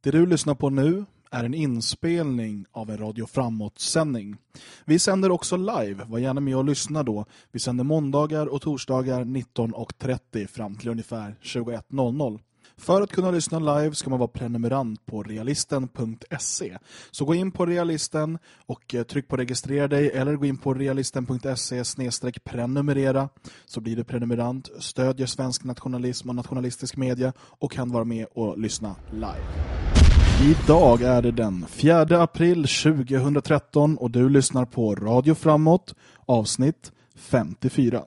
Det du lyssnar på nu är en inspelning av en Radio Framåt-sändning. Vi sänder också live, var gärna med och lyssna då. Vi sänder måndagar och torsdagar 19.30 fram till ungefär 21.00. För att kunna lyssna live ska man vara prenumerant på realisten.se. Så gå in på Realisten och eh, tryck på registrera dig eller gå in på realisten.se prenumerera så blir du prenumerant, stödjer svensk nationalism och nationalistisk media och kan vara med och lyssna live. Idag är det den 4 april 2013 och du lyssnar på Radio Framåt, avsnitt 54.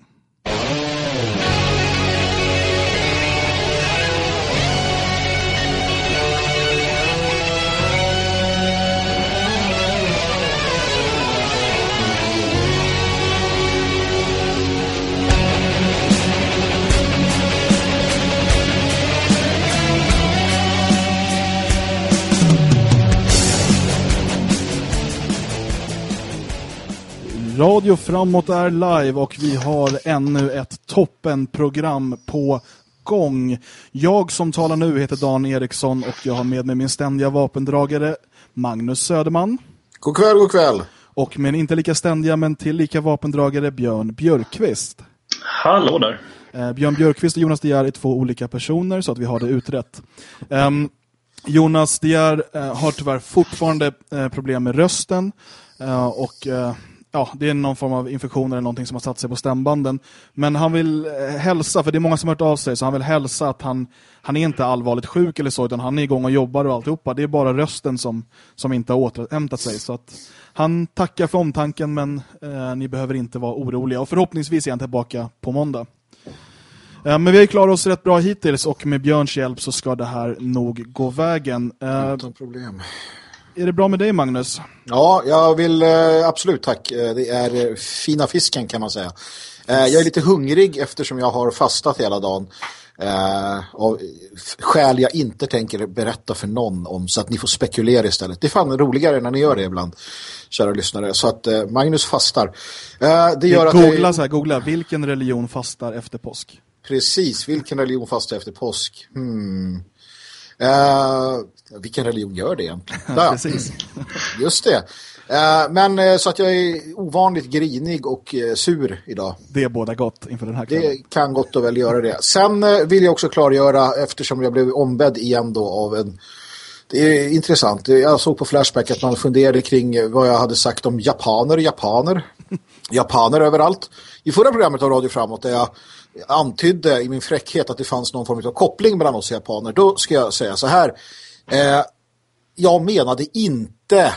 Radio Framåt är live och vi har ännu ett toppenprogram på gång. Jag som talar nu heter Dan Eriksson och jag har med mig min ständiga vapendragare Magnus Söderman. God kväll, god kväll. Och min inte lika ständiga men till lika vapendragare Björn Björkqvist. Hallå där. Eh, Björn Björkqvist och Jonas Diar är två olika personer så att vi har det utrett. Um, Jonas Diar uh, har tyvärr fortfarande uh, problem med rösten uh, och ja, det är någon form av infektion eller någonting som har satt sig på stämbanden. Men han vill eh, hälsa, för det är många som har hört av sig, så han vill hälsa att han, han är inte allvarligt sjuk eller så, utan han är igång och jobbar och alltihopa. Det är bara rösten som, som inte har återhämtat sig. Så att han tackar för omtanken, men eh, ni behöver inte vara oroliga. Och förhoppningsvis är han tillbaka på måndag. Eh, men vi har klarat oss rätt bra hittills och med Björns hjälp så ska det här nog gå vägen. Eh, Utan problem. Är det bra med dig Magnus? Ja, jag vill eh, absolut tack. Eh, det är eh, fina fisken kan man säga. Jag är lite hungrig eftersom jag har fastat hela dagen. Av skäl jag inte tänker berätta för någon om så att ni får spekulera istället. Det är fan roligare när ni gör det ibland, kära lyssnare. Så att Magnus fastar. Det gör att googla, jag... så här, googla, vilken religion fastar efter påsk? Precis, vilken religion fastar efter påsk? Hmm. Uh, vilken religion gör det egentligen? Ja, precis. Just det. Uh, men uh, så att jag är ovanligt grinig och sur idag. Det är båda gott inför den här kvällen. Det kan gott och väl göra det. Sen vill jag också klargöra, eftersom jag blev ombedd igen då av en det är intressant. Jag såg på Flashback att man funderade kring vad jag hade sagt om japaner japaner. japaner överallt. I förra programmet av Radio Framåt där jag antydde i min fräckhet att det fanns någon form av koppling mellan oss och japaner. Då ska jag säga så här. Eh, jag menade inte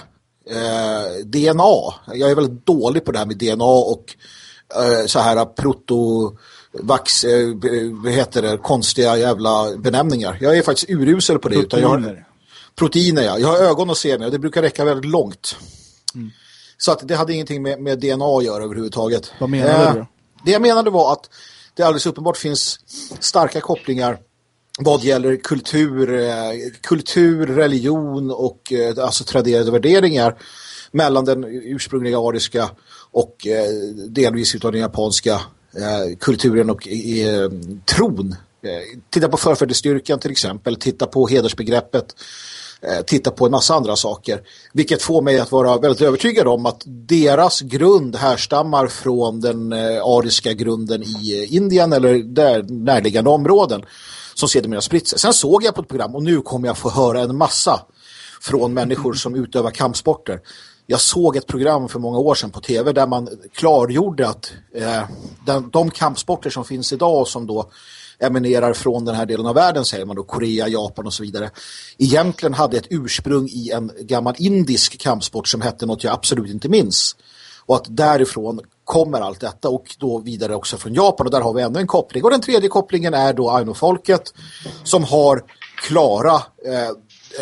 eh, DNA. Jag är väldigt dålig på det här med DNA och eh, så här proto vax, eh, heter det, konstiga jävla benämningar. Jag är faktiskt urusel på det. Proteiner. Utan jag har, proteiner, ja. Jag har ögon att se med och det brukar räcka väldigt långt. Mm. Så att det hade ingenting med, med DNA att göra överhuvudtaget. Vad menar eh, du? Det jag menade var att det alldeles uppenbart finns starka kopplingar vad gäller kultur, eh, kultur religion och eh, alltså traderade värderingar mellan den ursprungliga ariska och eh, delvis utav den japanska kulturen och tron. Titta på förfädestyrkan till exempel, titta på hedersbegreppet, titta på en massa andra saker. Vilket får mig att vara väldigt övertygad om att deras grund härstammar från den ariska grunden i Indien eller där närliggande områden som sedermera spritt sig. Sen såg jag på ett program och nu kommer jag få höra en massa från människor som utövar kampsporter. Jag såg ett program för många år sedan på tv där man klargjorde att eh, den, de kampsporter som finns idag och som då eminerar från den här delen av världen säger man då, Korea, Japan och så vidare egentligen hade ett ursprung i en gammal indisk kampsport som hette något jag absolut inte minns. Och att därifrån kommer allt detta och då vidare också från Japan och där har vi ännu en koppling. Och den tredje kopplingen är då Aino-folket som har klara eh,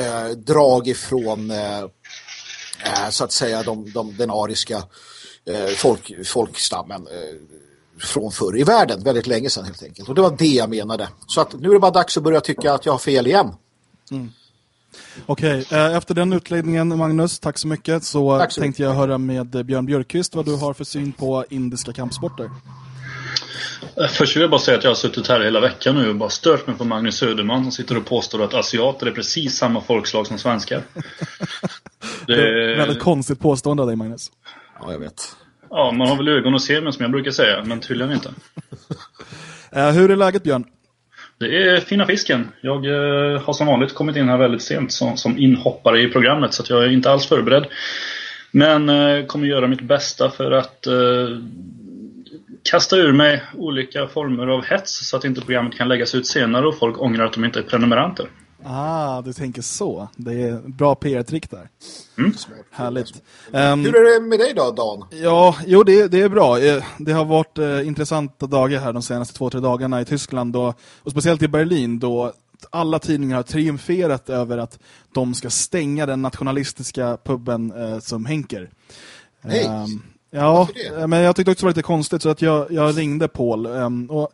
eh, drag ifrån eh, eh, så att säga de, de, den ariska eh, folk, folkstammen eh, från förr i världen, väldigt länge sedan helt enkelt. Och det var det jag menade. Så att nu är det bara dags att börja tycka att jag har fel igen. Mm. Okej, okay, eh, efter den utläggningen Magnus, tack så mycket. Så, tack så tänkte jag höra med Björn Björkqvist vad du har för syn på indiska kampsporter. Först vill jag bara säga att jag har suttit här hela veckan nu och bara stört mig på Magnus Söderman som sitter och påstår att asiater är precis samma folkslag som svenskar. Det är väldigt konstigt påstående av dig, Magnus. Ja, jag vet. Ja, man har väl ögon att se med som jag brukar säga, men tydligen inte. hur är läget, Björn? Det är fina fisken. Jag eh, har som vanligt kommit in här väldigt sent som, som inhoppare i programmet, så jag är inte alls förberedd. Men eh, kommer göra mitt bästa för att eh, kasta ur mig olika former av hets så att inte programmet kan läggas ut senare och folk ångrar att de inte är prenumeranter. Ah, du tänker så. Det är bra PR-trick där. Mm. Härligt. Um, Hur är det med dig då, Dan? Ja, jo det, det är bra. Eh, det har varit eh, intressanta dagar här de senaste två, tre dagarna i Tyskland då, och speciellt i Berlin då alla tidningar har triumferat över att de ska stänga den nationalistiska puben eh, som Henker. Nej. Um, Ja, men jag tyckte också det var lite konstigt så att jag, jag ringde Paul. Um, och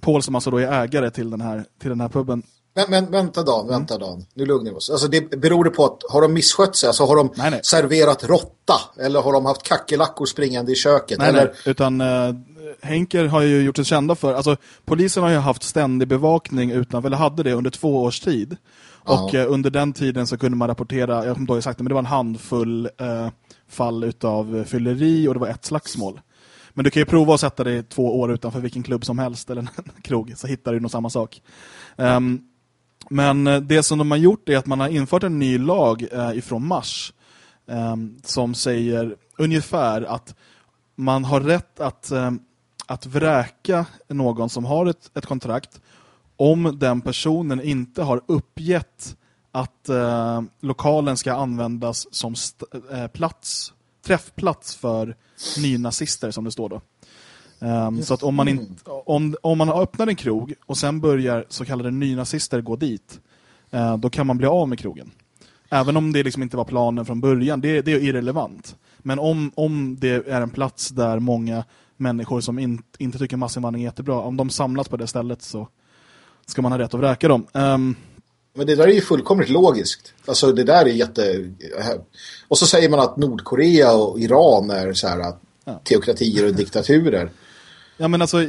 Paul som alltså då är ägare till den här, till den här puben. Men, men vänta Dan, vänta Dan. Nu lugnar vi oss. Alltså det beror det på att har de misskött sig? Alltså har de nej, nej. serverat råtta? Eller har de haft kackelackor springande i köket? Nej, eller? nej. utan uh, Henker har ju gjort sig kända för, alltså polisen har ju haft ständig bevakning utan, eller hade det under två års tid. Och uh, under den tiden så kunde man rapportera, jag har inte sagt det, men det var en handfull uh, fall utav fylleri och det var ett slagsmål. Men du kan ju prova att sätta dig två år utanför vilken klubb som helst eller en krog så hittar du nog samma sak. Um, men eh, det som de har gjort är att man har infört en ny lag eh, ifrån mars ehm, som säger ungefär att man har rätt att, ehm, att vräka någon som har ett, ett kontrakt om den personen inte har uppgett att eh, lokalen ska användas som eh, plats, träffplats för nynazister som det står då. Um, så att om man, in, om, om man öppnar en krog och sen börjar så kallade nynazister gå dit, uh, då kan man bli av med krogen. Även om det liksom inte var planen från början, det, det är irrelevant. Men om, om det är en plats där många människor som in, inte tycker massinvandring är jättebra, om de samlas på det stället så ska man ha rätt att vräka dem. Um, men det där är ju fullkomligt logiskt. Alltså det där är jätte... Och så säger man att Nordkorea och Iran är så här ja. teokratier och diktaturer. Ja men alltså,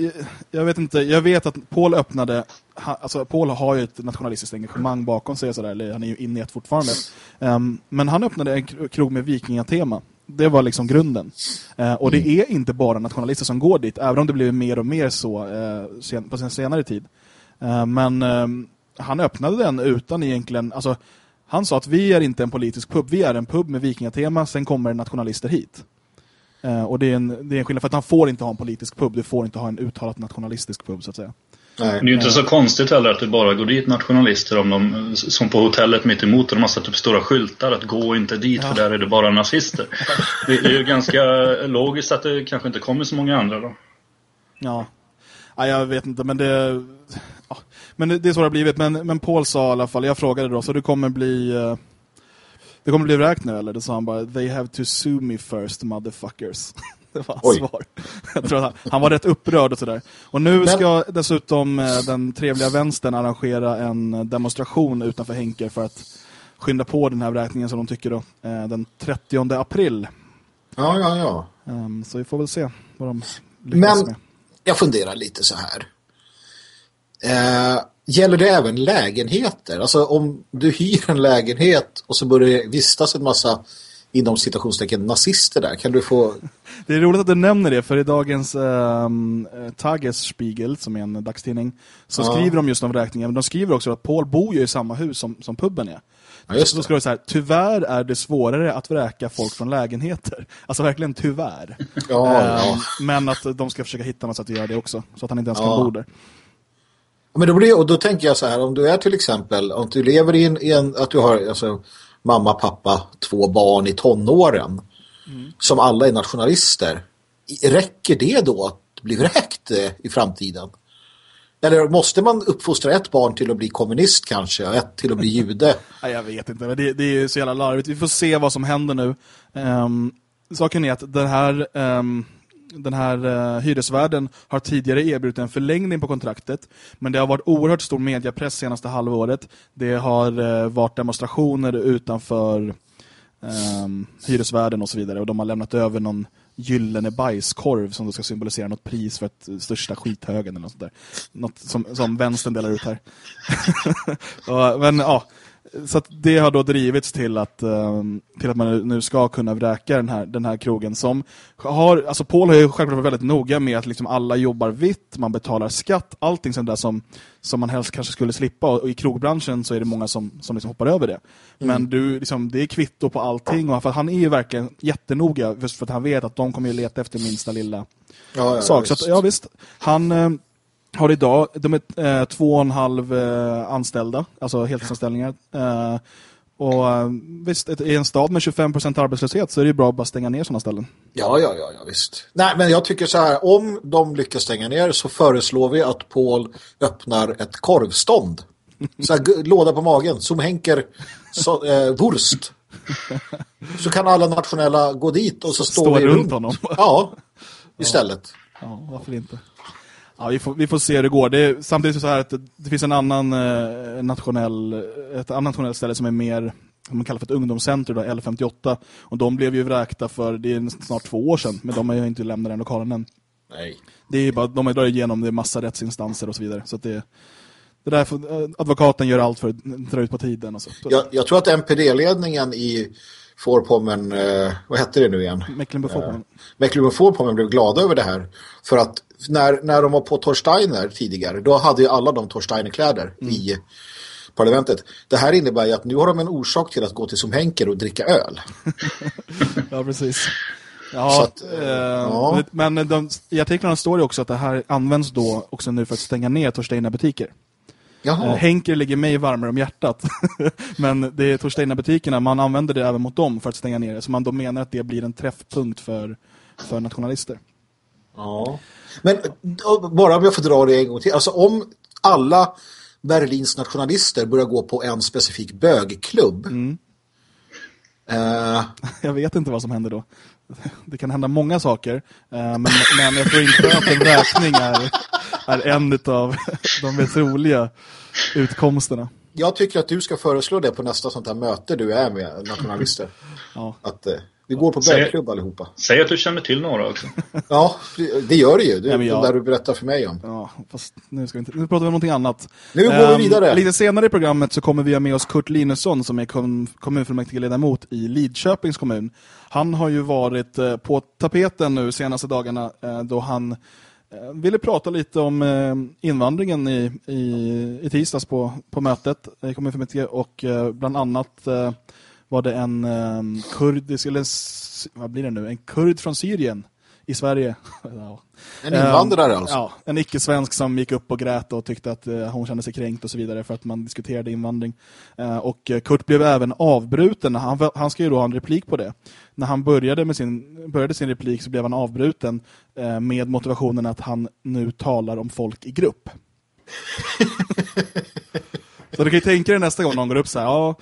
jag vet inte, jag vet att Paul öppnade, alltså Paul har ju ett nationalistiskt engagemang bakom sig sådär, eller han är ju inne i ett fortfarande. Um, men han öppnade en krog med vikingatema. Det var liksom grunden. Uh, och mm. det är inte bara nationalister som går dit, även om det blir mer och mer så uh, sen, på sin senare tid. Uh, men um, han öppnade den utan egentligen, alltså han sa att vi är inte en politisk pub, vi är en pub med vikingatema, sen kommer nationalister hit. Uh, och det är, en, det är en skillnad för att han får inte ha en politisk pub, du får inte ha en uttalat nationalistisk pub så att säga. Nej. Det är ju inte så konstigt heller att det bara går dit nationalister om de, som på hotellet mitt emot och de har satt upp stora skyltar att gå inte dit ja. för där är det bara nazister. det är ju ganska logiskt att det kanske inte kommer så många andra då. Ja, ja jag vet inte men det ja, men det är så det har blivit. Men, men Paul sa i alla fall, jag frågade då, så det kommer bli... Det kommer bli vräkt nu, eller? Det sa han bara, they have to sue me first, motherfuckers. det var hans svar. Jag tror han, han var rätt upprörd och sådär. Och nu ska dessutom uh, den trevliga vänstern arrangera en demonstration utanför Henker för att skynda på den här vräkningen som de tycker då, uh, den 30 april. Ja, ja, ja. Um, så vi får väl se vad de lyckas Men, med. jag funderar lite så här. Eh, gäller det även lägenheter? Alltså om du hyr en lägenhet och så börjar vistas en massa inom citationstecken nazister där. Kan du få... Det är roligt att du nämner det för i dagens um, Tagesspiegel som är en dagstidning så ja. skriver de just om räkningen. Men de skriver också att Paul bor ju i samma hus som, som puben är. Ja, just det. Så ska det så här, tyvärr är det svårare att vräka folk från lägenheter. Alltså verkligen tyvärr. Ja, um, ja. Men att de ska försöka hitta något sätt att göra det också. Så att han inte ens kan bo där. Men då, blir, och då tänker jag så här, om du är till exempel, om du lever i en, i en att du har alltså, mamma, pappa, två barn i tonåren mm. som alla är nationalister, räcker det då att bli vräkt eh, i framtiden? Eller måste man uppfostra ett barn till att bli kommunist kanske, ett till att bli jude? Nej, jag vet inte, men det, det är ju så jävla larvigt. Vi får se vad som händer nu. Um, saken är att den här... Um, den här eh, hyresvärden har tidigare erbjudit en förlängning på kontraktet. Men det har varit oerhört stor mediepress senaste halvåret. Det har eh, varit demonstrationer utanför ehm, hyresvärden och så vidare. Och de har lämnat över någon gyllene bajskorv som då ska symbolisera något pris för att eh, största skithögen eller något sånt där. Något som, som vänstern delar ut här. men ja, så det har då drivits till att, um, till att man nu ska kunna vräka den här, den här krogen som har, alltså Paul har ju självklart varit väldigt noga med att liksom alla jobbar vitt, man betalar skatt, allting sånt där som, som man helst kanske skulle slippa och i krogbranschen så är det många som, som liksom hoppar över det. Mm. Men du, liksom, det är kvitto på allting och för han är ju verkligen jättenoga just för att han vet att de kommer ju leta efter minsta lilla ja, ja, sak. Så att, ja visst, han eh, har idag, de är eh, två och en halv eh, anställda, alltså heltidsanställningar. Eh, och eh, visst, i en stad med 25% arbetslöshet så är det bra att bara stänga ner sådana ställen. Ja, ja, ja, ja, visst. Nej, men jag tycker så här, om de lyckas stänga ner så föreslår vi att Paul öppnar ett korvstånd. Så här, låda på magen, som Henker så, eh, Wurst. Så kan alla nationella gå dit och så står Stå vi runt honom. Ja, istället. Ja, varför inte? Ja, vi får, vi får se hur det går. Det är, samtidigt så här att det finns en annan eh, nationell, ett annat nationellt ställe som är mer som man kallar för ett ungdomscenter, då, L58. Och de blev ju vräkta för, det är snart två år sedan, men de har ju inte lämnat den lokalen än. Nej. Det är bara, de har dragit igenom det massa rättsinstanser och så vidare. Så att det, det där, för, advokaten gör allt för att dra ut på tiden. Och så. Jag, jag tror att NPD-ledningen i Vorpommern, eh, vad hette det nu igen? Mecklenburg-Vorpommern. Eh, Mecklenburg-Vorpommern blev glada över det här. För att när, när de var på Torsteiner tidigare, då hade ju alla de Torsteiner-kläder mm. i parlamentet. Det här innebär ju att nu har de en orsak till att gå till som Henker och dricka öl. ja, precis. Ja, att, eh, ja. men de, i artiklarna står det också att det här används då också nu för att stänga ner Torsteiner-butiker. Jaha. Eh, Henker ligger mig varmare om hjärtat. Men det är Torsteina-butikerna, man använder det även mot dem för att stänga ner det. Så man då menar att det blir en träffpunkt för, för nationalister. Ja. Men bara om jag får dra det en gång till. Alltså om alla Berlins nationalister börjar gå på en specifik bögklubb. Mm. Uh, jag vet inte vad som händer då. Det kan hända många saker. Uh, men, men jag tror inte att en räkning är, är en av de mest roliga utkomsterna. Jag tycker att du ska föreslå det på nästa sånt här möte du är med nationalister. Ja. Att uh, vi går på bögklubb allihopa. Säg att du känner till några också. ja, det gör det ju. Det är ja, jag... där du berättar för mig om. Ja, fast nu, ska vi inte... nu pratar vi om någonting annat. Nu går um, vi vidare. Lite senare i programmet så kommer vi ha med oss Kurt Linusson som är kom kommunfullmäktigeledamot i Lidköpings kommun. Han har ju varit eh, på tapeten nu senaste dagarna eh, då han eh, Eh, ville prata lite om eh, invandringen i, i, i tisdags på, på mötet eh, i kommunfullmäktige och bland annat var det en kurdisk, eller en, vad blir det nu? En kurd från Syrien i Sverige. ja. En invandrare alltså? Ja, en icke-svensk som gick upp och grät och tyckte att uh, hon kände sig kränkt och så vidare för att man diskuterade invandring. Uh, och uh, Kurt blev även avbruten. Han, han ska ju då ha en replik på det. När han började, med sin, började sin replik så blev han avbruten med motivationen att han nu talar om folk i grupp. så du kan ju tänka dig nästa gång någon går upp så här, ja,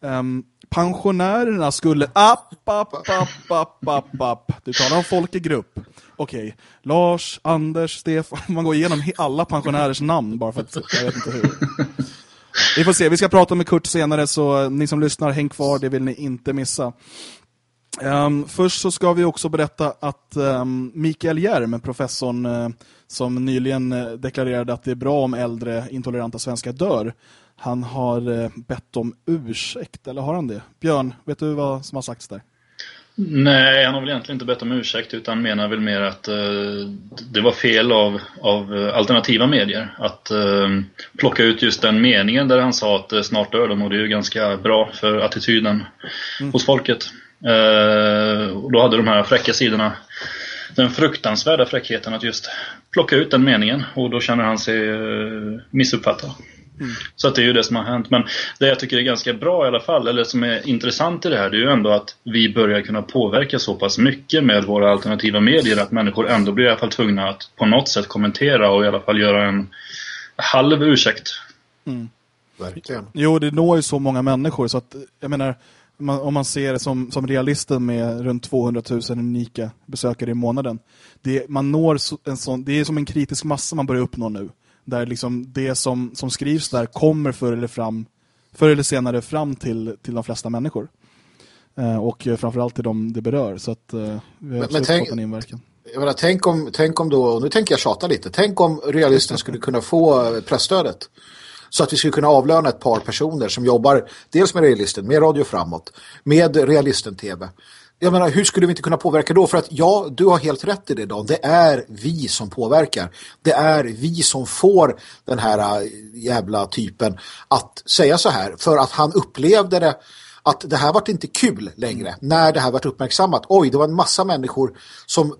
um, pensionärerna skulle app, app, app, app, app, app. Du talar om folk i grupp. Okej, okay. Lars, Anders, Stefan. Man går igenom alla pensionärers namn bara för att jag vet inte hur. Vi får se, vi ska prata med Kurt senare så ni som lyssnar, häng kvar, det vill ni inte missa. Um, först så ska vi också berätta att um, Mikael Järm, professorn uh, som nyligen uh, deklarerade att det är bra om äldre intoleranta svenskar dör. Han har uh, bett om ursäkt, eller har han det? Björn, vet du vad som har sagts där? Nej, han har väl egentligen inte bett om ursäkt utan menar väl mer att det var fel av, av alternativa medier att plocka ut just den meningen där han sa att snart dör de och det är ju ganska bra för attityden mm. hos folket. Eh, och då hade de här fräcka sidorna den fruktansvärda fräckheten att just plocka ut den meningen och då känner han sig eh, missuppfattad. Mm. Så att det är ju det som har hänt. Men det jag tycker är ganska bra i alla fall, eller som är intressant i det här, det är ju ändå att vi börjar kunna påverka så pass mycket med våra alternativa medier att människor ändå blir i alla fall tvungna att på något sätt kommentera och i alla fall göra en halv ursäkt. Mm. Verkligen. Jo, det når ju så många människor så att, jag menar, om man ser det som, som realisten med runt 200 000 unika besökare i månaden. Det, man når en sån, det är som en kritisk massa man börjar uppnå nu. Där liksom det som, som skrivs där kommer förr eller, fram, förr eller senare fram till, till de flesta människor. Eh, och framförallt till de det berör. Så att eh, vi har men, tänk, inverkan. Jag menar, tänk, om, tänk om då, nu tänker jag tjata lite, tänk om realisten skulle kunna få pressstödet. Så att vi skulle kunna avlöna ett par personer som jobbar dels med realisten, med Radio Framåt, med Realisten-TV. Jag menar, hur skulle vi inte kunna påverka då? För att ja, du har helt rätt i det då. Det är vi som påverkar. Det är vi som får den här äh, jävla typen att säga så här. För att han upplevde det att det här vart inte kul längre. När det här vart uppmärksammat. Oj, det var en massa människor som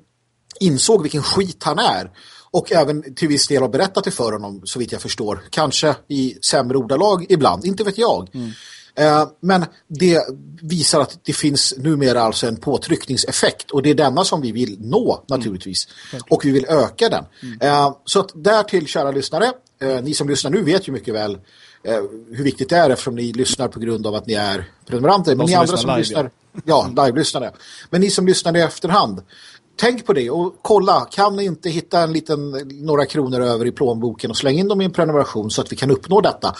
insåg vilken skit han är och även till viss del har berättat det för honom så vitt jag förstår. Kanske i sämre ordalag ibland, inte vet jag. Mm. Eh, men det visar att det finns numera alltså en påtryckningseffekt och det är denna som vi vill nå naturligtvis. Mm. Och vi vill öka den. Mm. Eh, så att därtill kära lyssnare, eh, ni som lyssnar nu vet ju mycket väl hur viktigt det är eftersom ni lyssnar på grund av att ni är prenumeranter. Men ni andra som live, lyssnar, ja, ja live-lyssnare. Men ni som lyssnar i efterhand, tänk på det och kolla, kan ni inte hitta en liten, några kronor över i plånboken och slänga in dem i en prenumeration så att vi kan uppnå detta.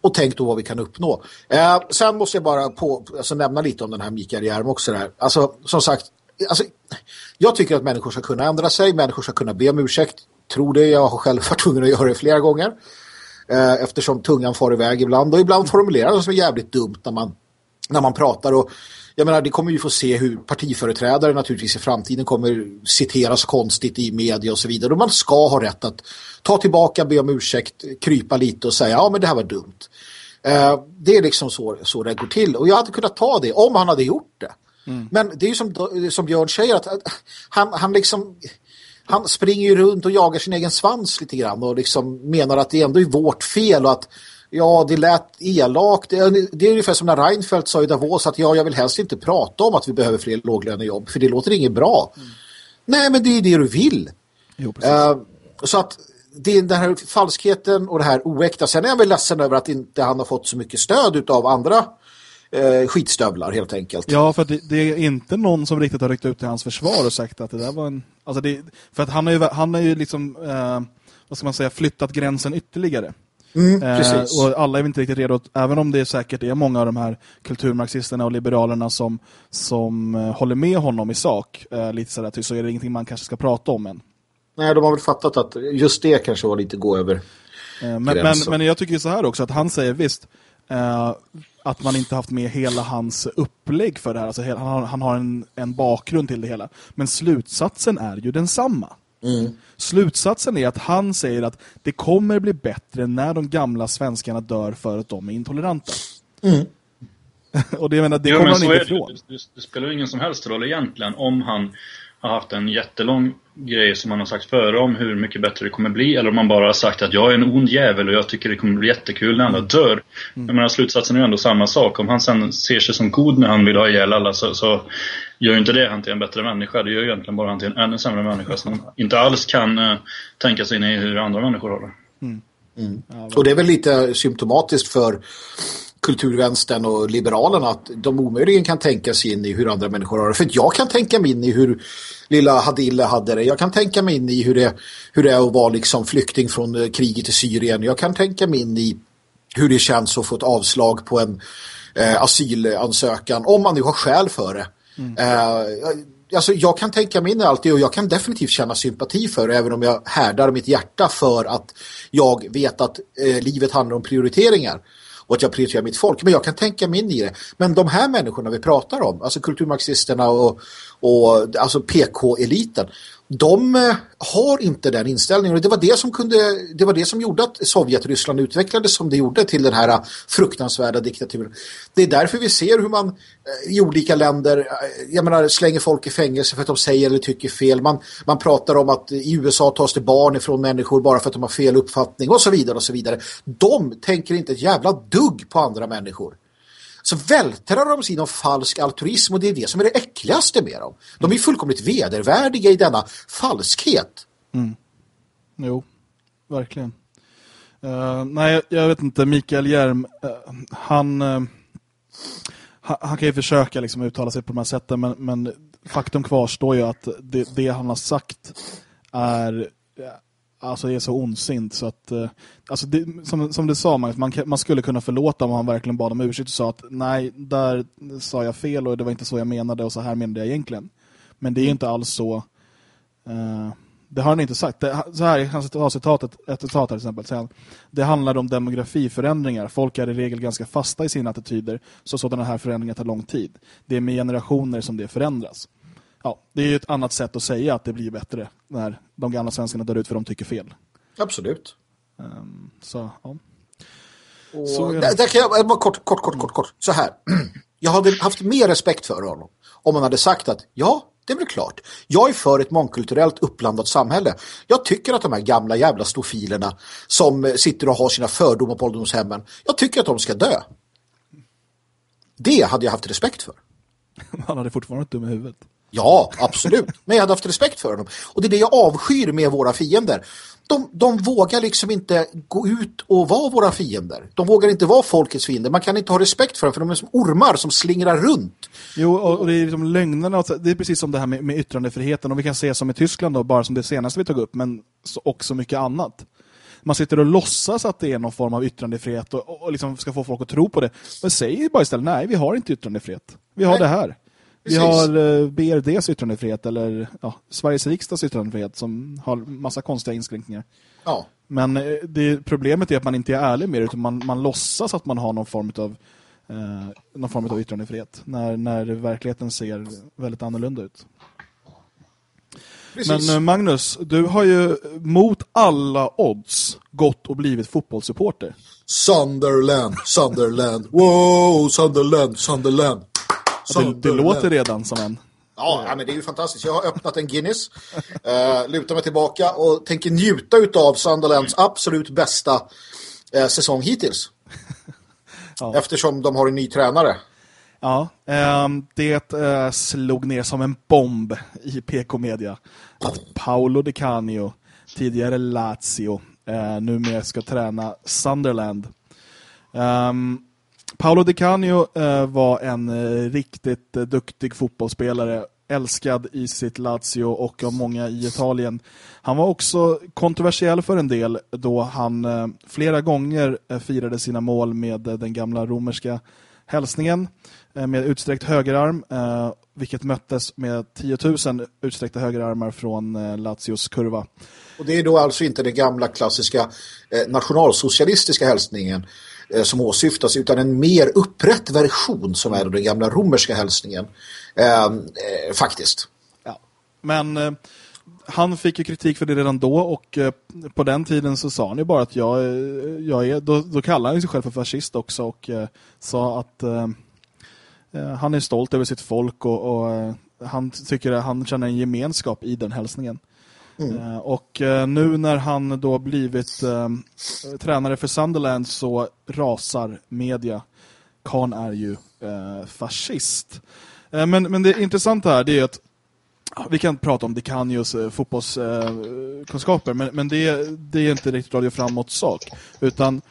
Och tänk då vad vi kan uppnå. Eh, sen måste jag bara på, alltså, nämna lite om den här Mikael Järm också. Där. Alltså, som sagt, alltså, jag tycker att människor ska kunna ändra sig, människor ska kunna be om ursäkt. Tror det, jag har själv varit tvungen att göra det flera gånger. Eh, eftersom tungan far iväg ibland. Och ibland formulerar det som jävligt dumt när man, när man pratar. Och jag menar, det kommer vi få se hur partiföreträdare naturligtvis i framtiden kommer citeras konstigt i media och så vidare. Och man ska ha rätt att ta tillbaka, be om ursäkt, krypa lite och säga ja men det här var dumt. Eh, det är liksom så, så det går till. Och jag hade kunnat ta det om han hade gjort det. Mm. Men det är ju som, som Björn säger att, att han, han liksom han springer ju runt och jagar sin egen svans lite grann och liksom menar att det ändå är vårt fel och att Ja, det lät elakt. Det, det är ungefär som när Reinfeldt sa i Davos att ja, jag vill helst inte prata om att vi behöver fler låglönejobb för det låter inget bra. Mm. Nej, men det är det du vill. Jo, uh, så att det är den här falskheten och det här oäkta. Sen är jag väl ledsen över att inte han har fått så mycket stöd av andra eh, skitstövlar helt enkelt. Ja, för det, det, är inte någon som riktigt har ryckt ut till hans försvar och sagt att det där var en... Alltså det, för att han har ju, han har ju liksom, eh, vad ska man säga, flyttat gränsen ytterligare. Mm, eh, och alla är inte riktigt redo, även om det säkert är många av de här kulturmarxisterna och liberalerna som, som eh, håller med honom i sak, eh, lite sådär, så är det ingenting man kanske ska prata om än. Nej, de har väl fattat att just det kanske var lite gå över men, men, men, jag tycker så här också, att han säger visst eh, att man inte haft med hela hans upplägg för det här. Alltså, han har, han har en, en bakgrund till det hela. Men slutsatsen är ju densamma. Mm. Slutsatsen är att han säger att det kommer bli bättre när de gamla svenskarna dör för att de är intoleranta. Mm. och det, menar, det jo, kommer han inte ifrån. Det, det, det spelar ingen som helst roll egentligen om han har haft en jättelång grej som han har sagt före om hur mycket bättre det kommer bli eller om man bara har sagt att jag är en ond jävel och jag tycker det kommer bli jättekul när andra dör. Mm. Jag menar slutsatsen är ju ändå samma sak. Om han sen ser sig som god när han vill ha ihjäl alla så, så gör ju inte det han till en bättre människa. Det gör ju egentligen bara han till en ännu sämre människa som inte alls kan uh, tänka sig in i hur andra människor har det. Mm. Mm. Och det är väl lite symptomatiskt för kulturvänstern och liberalerna att de omöjligen kan tänka sig in i hur andra människor har det. För jag kan tänka mig in i hur lilla Hadille hade det. Jag kan tänka mig in i hur det, hur det är att vara liksom flykting från eh, kriget i Syrien. Jag kan tänka mig in i hur det känns att få ett avslag på en eh, asylansökan om man nu har skäl för det. Mm. Eh, alltså jag kan tänka mig in i allt det och jag kan definitivt känna sympati för det även om jag härdar mitt hjärta för att jag vet att eh, livet handlar om prioriteringar och att jag prioriterar mitt folk. Men jag kan tänka mig in i det. Men de här människorna vi pratar om, alltså kulturmarxisterna och, och alltså PK-eliten, de eh, har inte den inställningen och det var det som kunde det var det som gjorde att Sovjetryssland utvecklades som det gjorde till den här eh, fruktansvärda diktaturen. Det är därför vi ser hur man eh, i olika länder jag menar, slänger folk i fängelse för att de säger eller tycker fel. Man, man pratar om att i USA tas det barn ifrån människor bara för att de har fel uppfattning och så vidare och så vidare. De tänker inte ett jävla dugg på andra människor så vältrar de sig i någon falsk altruism och det är det som är det äckligaste med dem. De är fullkomligt vedervärdiga i denna falskhet. Mm. Jo, verkligen. Uh, nej, jag, jag, vet inte. Mikael Järm, uh, han, uh, han kan ju försöka liksom uttala sig på de här sätten, men, men faktum kvarstår ju att det, det han har sagt är alltså är så ondsint så att eh, alltså det, som, som du sa Magnus, man, man skulle kunna förlåta om han verkligen bad om ursäkt och sa att nej, där sa jag fel och det var inte så jag menade och så här menade jag egentligen. Men det är inte alls så uh, det har han inte sagt. Det, så här, han har citatet, ett citat här till exempel. Sen, det handlar om demografiförändringar. Folk är i regel ganska fasta i sina attityder. Så sådana här förändringar tar lång tid. Det är med generationer som det förändras. Ja, det är ju ett annat sätt att säga att det blir bättre när de gamla svenskarna dör ut för de tycker fel. Absolut. Um, så, ja. Och så där, där, kan jag, kort, kort, kort, kort, kort. Så här. Jag hade haft mer respekt för honom om man hade sagt att ja, det är väl klart. Jag är för ett mångkulturellt uppblandat samhälle. Jag tycker att de här gamla jävla stofilerna som sitter och har sina fördomar på ålderdomshemmen, jag tycker att de ska dö. Det hade jag haft respekt för. Han hade fortfarande inte dum i huvudet. Ja, absolut. Men jag hade haft respekt för dem. Och det är det jag avskyr med våra fiender. De, de vågar liksom inte gå ut och vara våra fiender. De vågar inte vara folkets fiender. Man kan inte ha respekt för dem för de är som ormar som slingrar runt. Jo, och det är liksom lögnerna. Det är precis som det här med, med yttrandefriheten. Och vi kan se som i Tyskland då, bara som det senaste vi tog upp, men också mycket annat. Man sitter och låtsas att det är någon form av yttrandefrihet och, och liksom ska få folk att tro på det. Men säg bara istället, nej, vi har inte yttrandefrihet. Vi har nej. det här. Vi har eh, BRDs yttrandefrihet eller ja, Sveriges riksdags yttrandefrihet som har massa konstiga inskränkningar. Ja. Men eh, det, problemet är att man inte är ärlig med det utan man, man låtsas att man har någon form av eh, någon form av yttrandefrihet när, när verkligheten ser väldigt annorlunda ut. Precis. Men eh, Magnus, du har ju mot alla odds gått och blivit fotbollssupporter. Sunderland, Sunderland, wow, Sunderland, Sunderland. Det, det låter redan som en. Ja, ja, men det är ju fantastiskt. Jag har öppnat en Guinness, uh, lutar mig tillbaka och tänker njuta av Sunderlands absolut bästa uh, säsong hittills. ja. Eftersom de har en ny tränare. Ja, um, det uh, slog ner som en bomb i PK-media att Paolo Di Canio, tidigare Lazio, uh, numera ska träna Sunderland. Um, Paolo Di Canio eh, var en eh, riktigt eh, duktig fotbollsspelare älskad i sitt Lazio och av många i Italien. Han var också kontroversiell för en del då han eh, flera gånger eh, firade sina mål med eh, den gamla romerska hälsningen eh, med utsträckt högerarm eh, vilket möttes med 10 000 utsträckta högerarmar från eh, Lazios kurva. Och det är då alltså inte den gamla klassiska nationalsocialistiska hälsningen eh, som åsyftas utan en mer upprätt version som är den gamla romerska hälsningen. Ehm, eh, faktiskt. Ja. Men eh, han fick ju kritik för det redan då och eh, på den tiden så sa han ju bara att jag, eh, jag är, då, då kallade han sig själv för fascist också och eh, sa att eh, eh, han är stolt över sitt folk och, och han tycker att han känner en gemenskap i den hälsningen. Mm. Eh, och eh, nu när han då blivit eh, tränare för Sunderland så rasar media. Khan är ju eh, fascist. Eh, men, men det intressanta här det är att vi kan prata om Dicanios eh, fotbollskunskaper men, men det, det är inte riktigt radio framåt sak utan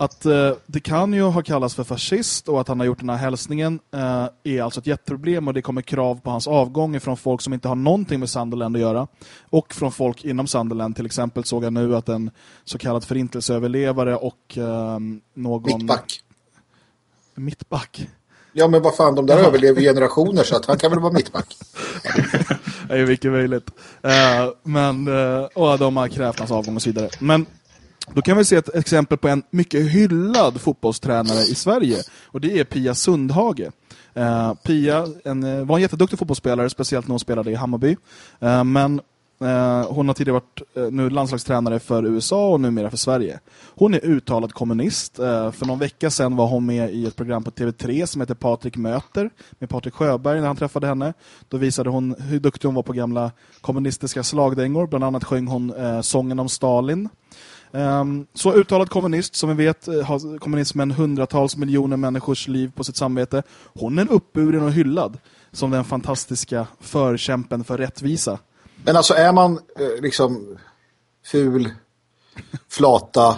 att eh, det kan ju ha kallats för fascist och att han har gjort den här hälsningen eh, är alltså ett jätteproblem och det kommer krav på hans avgång från folk som inte har någonting med Sunderland att göra och från folk inom Sunderland. Till exempel såg jag nu att en så kallad förintelseöverlevare och eh, någon... Mittback. Mittback? Ja, men vad fan, de där överlever generationer så att han kan väl vara mittback. det är mycket möjligt. Uh, men, uh, och de har krävt hans avgång och så vidare. Men då kan vi se ett exempel på en mycket hyllad fotbollstränare i Sverige. Och det är Pia Sundhage. Uh, Pia en, eh, var en jätteduktig fotbollsspelare, speciellt när hon spelade i Hammarby. Uh, men hon har tidigare varit nu landslagstränare för USA och numera för Sverige. Hon är uttalad kommunist. för någon vecka sedan var hon med i ett program på TV3 som heter Patrik möter med Patrik Sjöberg när han träffade henne. Då visade hon hur duktig hon var på gamla kommunistiska slagdängor. Bland annat sjöng hon sången om Stalin. Um, så uttalad kommunist, som vi vet eh, har kommunismen hundratals miljoner människors liv på sitt samvete. Hon är uppburen och hyllad som den fantastiska förkämpen för rättvisa. Men alltså är man eh, liksom ful, flata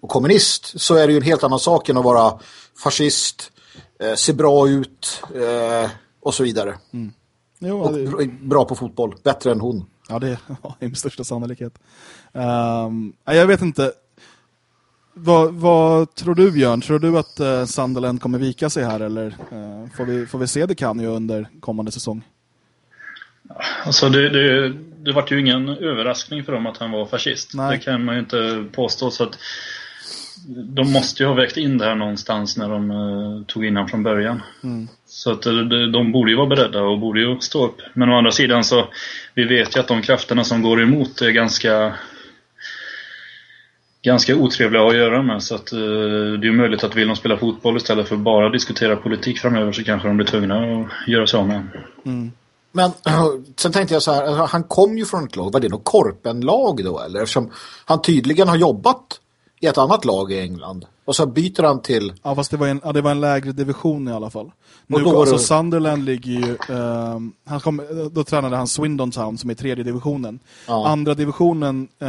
och kommunist så är det ju en helt annan sak än att vara fascist, eh, se bra ut eh, och så vidare. Mm. Jo, och det... bra på fotboll, bättre än hon. Ja, det är med största sannolikhet. Um, jag vet inte. Vad, vad, tror du Björn? Tror du att uh, Sunderland kommer vika sig här eller uh, får, vi, får vi se det kan ju under kommande säsong? Alltså det, det, det var ju ingen överraskning för dem att han var fascist. Nej. Det kan man ju inte påstå. Så att de måste ju ha vägt in det här någonstans när de uh, tog in honom från början. Mm. Så att eh, de, borde ju vara beredda och borde ju stå upp. Men å andra sidan så vi vet ju att de krafterna som går emot är ganska ganska otrevliga att göra med. Så att, eh, det är möjligt att vill de spela fotboll istället för bara diskutera politik framöver så kanske de blir tvungna att göra sig av med mm. Men sen tänkte jag så här, alltså, han kom ju från ett lag, var det något korpenlag då eller? Eftersom han tydligen har jobbat i ett annat lag i England. Och så byter han till... Ja, fast det var en, ja, det var en lägre division i alla fall. Nu, då alltså, det... Sunderland ligger ju... Uh, han kom, då tränade han Swindon Town som är tredje divisionen. Ja. Andra divisionen uh,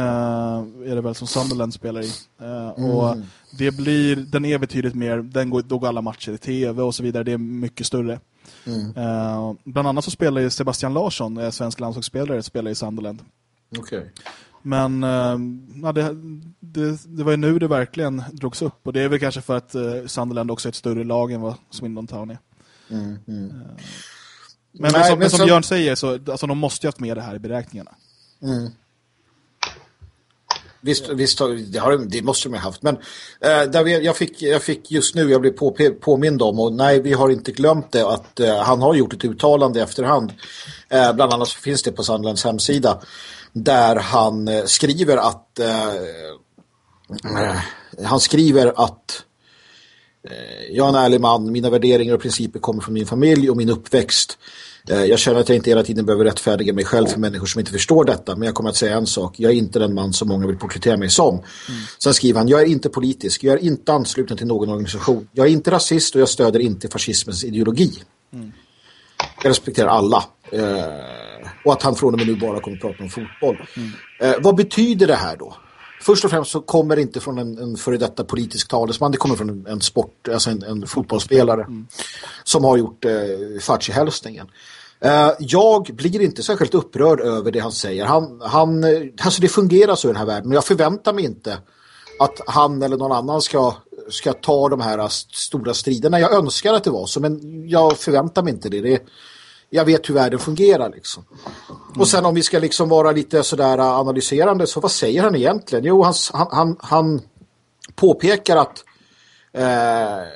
är det väl som Sunderland spelar i. Uh, mm. Och det blir, den är betydligt mer... Den går, då går alla matcher i tv och så vidare. Det är mycket större. Mm. Uh, bland annat så spelar ju Sebastian Larsson, svensk landslagsspelare, spelar i Sunderland. Okej. Okay. Men uh, ja, det, det, det, var ju nu det verkligen drogs upp. Och det är väl kanske för att uh, Sunderland också är ett större lag än vad Swindon Town är. Mm, mm. Uh, men, Nej, som, men som. Björn säger, så, alltså, de måste ju haft med det här i beräkningarna. Mm. Visst, visst det, har, det måste de ha haft. Men eh, där vi, jag, fick, jag fick just nu, jag blev på, påmind om och nej, vi har inte glömt det att eh, han har gjort ett uttalande i efterhand. Eh, bland annat finns det på Sandlands hemsida där han eh, skriver att eh, eh, han skriver att jag är en ärlig man, mina värderingar och principer kommer från min familj och min uppväxt. Jag känner att jag inte hela tiden behöver rättfärdiga mig själv för människor som inte förstår detta. Men jag kommer att säga en sak. Jag är inte den man som många vill porträttera mig som. Mm. Sen skriver han, jag är inte politisk. Jag är inte ansluten till någon organisation. Jag är inte rasist och jag stöder inte fascismens ideologi. Mm. Jag respekterar alla. Eh, och att han från och med nu bara kommer att prata om fotboll. Mm. Eh, vad betyder det här då? Först och främst så kommer det inte från en, en före detta politisk talesman. Det kommer från en, en sport, alltså en, en fotbollsspelare mm. som har gjort eh, Facci-hälsningen. Eh, jag blir inte särskilt upprörd över det han säger. Han, han, eh, alltså det fungerar så i den här världen. Jag förväntar mig inte att han eller någon annan ska, ska ta de här stora striderna. Jag önskar att det var så, men jag förväntar mig inte det. det jag vet hur världen fungerar liksom. Mm. Och sen om vi ska liksom vara lite sådär analyserande så vad säger han egentligen? Jo, han, han, han påpekar att eh,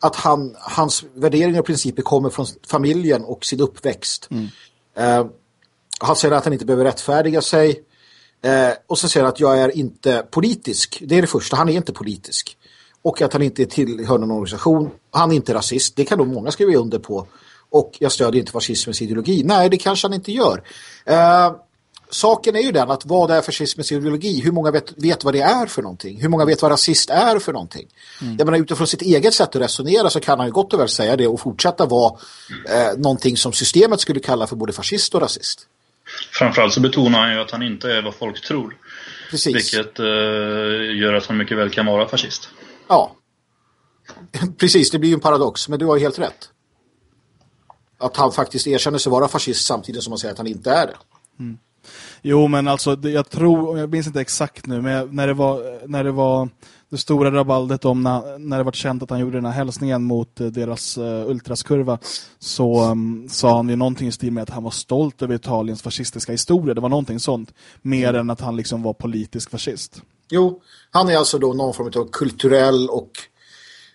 att han, hans värderingar och principer kommer från familjen och sin uppväxt. Mm. Eh, han säger att han inte behöver rättfärdiga sig. Eh, och så säger han att jag är inte politisk. Det är det första, han är inte politisk. Och att han inte tillhör någon organisation. Han är inte rasist, det kan nog många skriva under på och jag stödjer inte fascismens ideologi. Nej, det kanske han inte gör. Eh, saken är ju den att vad är fascismens ideologi? Hur många vet, vet vad det är för någonting? Hur många vet vad rasist är för någonting? Mm. Jag menar, utifrån sitt eget sätt att resonera så kan han ju gott och väl säga det och fortsätta vara eh, någonting som systemet skulle kalla för både fascist och rasist. Framförallt så betonar han ju att han inte är vad folk tror. Precis. Vilket eh, gör att han mycket väl kan vara fascist. Ja. Precis, det blir ju en paradox, men du har ju helt rätt att han faktiskt erkänner sig vara fascist samtidigt som han säger att han inte är det. Mm. Jo, men alltså jag tror, jag minns inte exakt nu, men när det var, när det, var det stora rabaldet om när, när det var känt att han gjorde den här hälsningen mot eh, deras uh, ultraskurva så um, sa han ju någonting i stil med att han var stolt över Italiens fascistiska historia. Det var någonting sånt, mer mm. än att han liksom var politisk fascist. Jo, han är alltså då någon form av kulturell och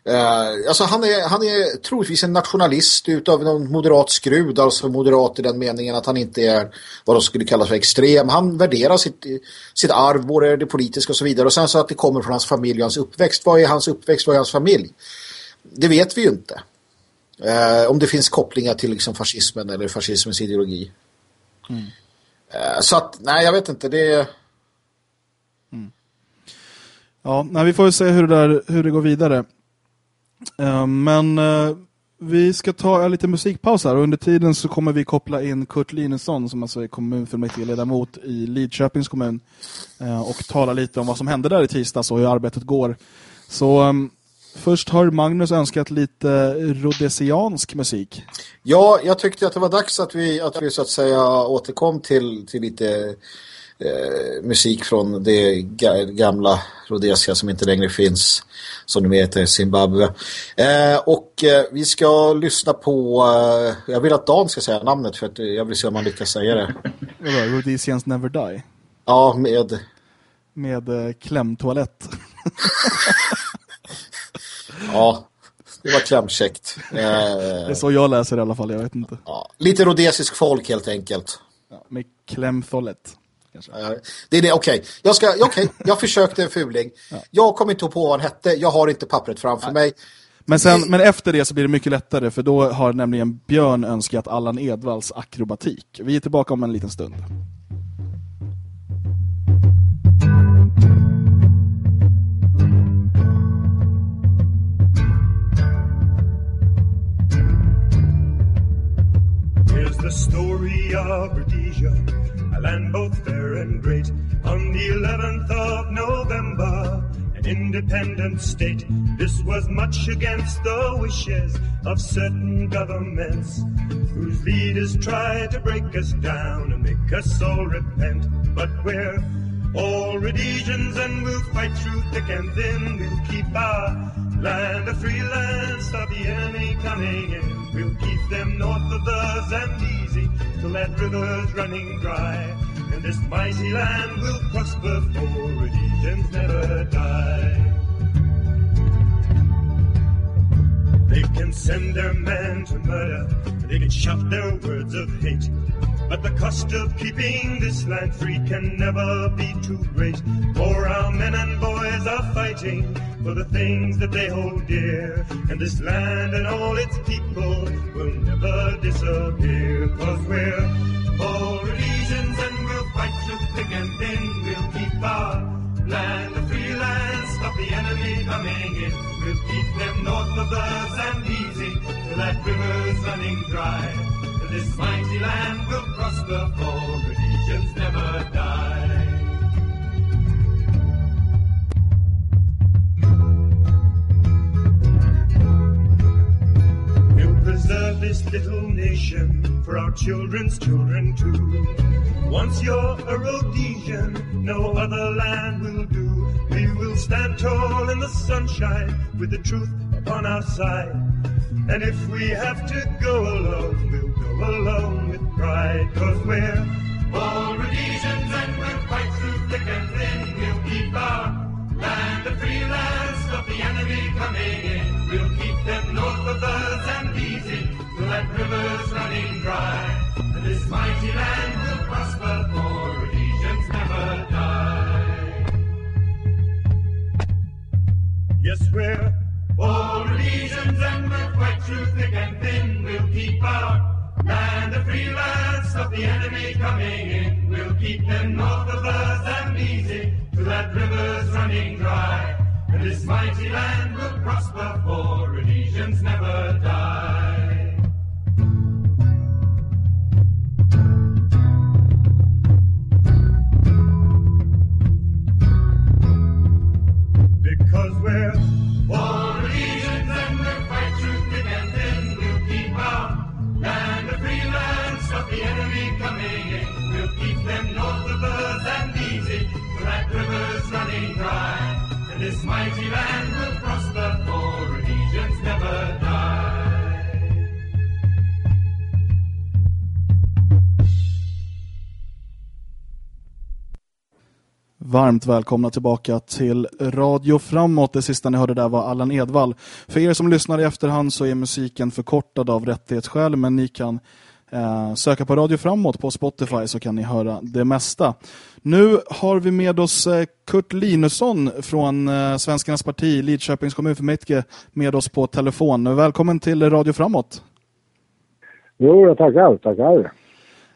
Uh, alltså han är, han är troligtvis en nationalist utav någon moderat skrud, alltså moderat i den meningen att han inte är vad de skulle kalla för extrem. Han värderar sitt, sitt arv, både det politiska och så vidare. Och sen så att det kommer från hans familj och hans uppväxt. Vad är hans uppväxt, vad är hans familj? Det vet vi ju inte. Uh, om det finns kopplingar till liksom fascismen eller fascismens ideologi. Mm. Uh, så att, nej jag vet inte, det. Mm. Ja, nej, vi får se hur det, där, hur det går vidare. Ehm, men uh, vi ska ta en liten musikpaus här och under tiden så kommer vi koppla in Kurt Linusson som alltså är kommunfullmäktigeledamot i Lidköpings kommun uh, och tala lite om vad som hände där i tisdags och hur arbetet går. Så um, Först har Magnus önskat lite rhodesiansk musik. Ja, jag tyckte att det var dags att vi, att vi så att säga återkom till, till lite eh, musik från det gamla Rhodesia som inte längre finns som de heter Zimbabwe. Eh, och eh, vi ska lyssna på eh, jag vill att Dan ska säga namnet för att jag vill se om man lyckas säga det. Rhodesians Never Die. Ja, med med eh, klämtoalett. ja, det var klämkäckt. det är så jag läser i alla fall, jag vet inte. Ja, lite rhodesisk folk helt enkelt. Ja, med klämtoalett. Det är det, okej. Okay. Jag, ska, okay. jag försökte en fuling. Ja. Jag kommer inte på vad han hette. Jag har inte pappret framför Nej. mig. Men, sen, men efter det så blir det mycket lättare för då har nämligen Björn önskat Allan Edvalls akrobatik. Vi är tillbaka om en liten stund. the story of Rhodesia, land both fair and great. On the 11th of November, an independent state. This was much against the wishes of certain governments, whose leaders tried to break us down and make us all repent. But we're all Rhodesians and we'll fight through thick and thin. We'll keep our land a free land, stop the enemy coming in. We'll keep them north of the Zambezi till that river's running dry. And this mighty land will prosper for Rhodesians never die. They can send their men to murder, they can shout their words of hate. But the cost of keeping this land free can never be too great. For our men and boys are fighting for the things that they hold dear. And this land and all its people will never disappear. Cause we're all Rhodesians and we'll fight through thick and thin. We'll keep our land a free land, stop the enemy coming in. We'll keep them north of the Zambezi till that river's running dry. This mighty land will prosper for Rhodesians never die. We'll preserve this little nation for our children's children too. Once you're a Rhodesian, no other land will do. We will stand tall in the sunshine with the truth upon our side. And if we have to go alone, we'll alone with pride. Cause we're all Rhodesians and we'll fight through thick and thin. We'll keep our land a free land, stop the enemy coming in. We'll keep them north of the Zambezi till that river's running dry. And this mighty land land a free land, stop the enemy coming in. We'll keep them north of the Zambezi till that river's running dry. And this mighty land will prosper, for Rhodesians never die. Varmt välkomna tillbaka till Radio Framåt. Det sista ni hörde där var Allan Edvall. För er som lyssnar i efterhand så är musiken förkortad av rättighetsskäl men ni kan eh, söka på Radio Framåt på Spotify så kan ni höra det mesta. Nu har vi med oss eh, Kurt Linusson från eh, Svenskarnas parti, Lidköpings kommunfullmäktige med oss på telefon. Välkommen till Radio Framåt. Jo, jag tackar, tackar.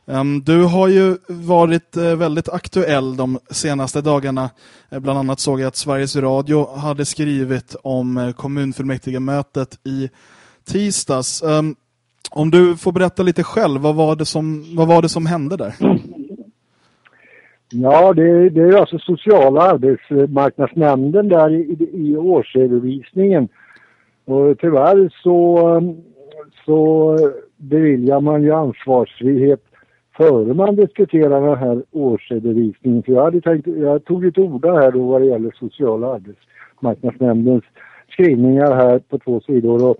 Ehm, du har ju varit eh, väldigt aktuell de senaste dagarna. Eh, bland annat såg jag att Sveriges Radio hade skrivit om eh, kommunfullmäktigemötet kommunfullmäktige mötet i tisdags. Ehm, om du får berätta lite själv, vad var det som, vad var det som hände där? Ja, det, det är alltså sociala arbetsmarknadsnämnden där i, i årsredovisningen Och tyvärr så, så beviljar man ju ansvarsfrihet före man diskuterar den här årsredovisningen. För jag, hade tänkt, jag tog ett orda här då vad det gäller sociala arbetsmarknadsnämndens skrivningar här på två sidor. Och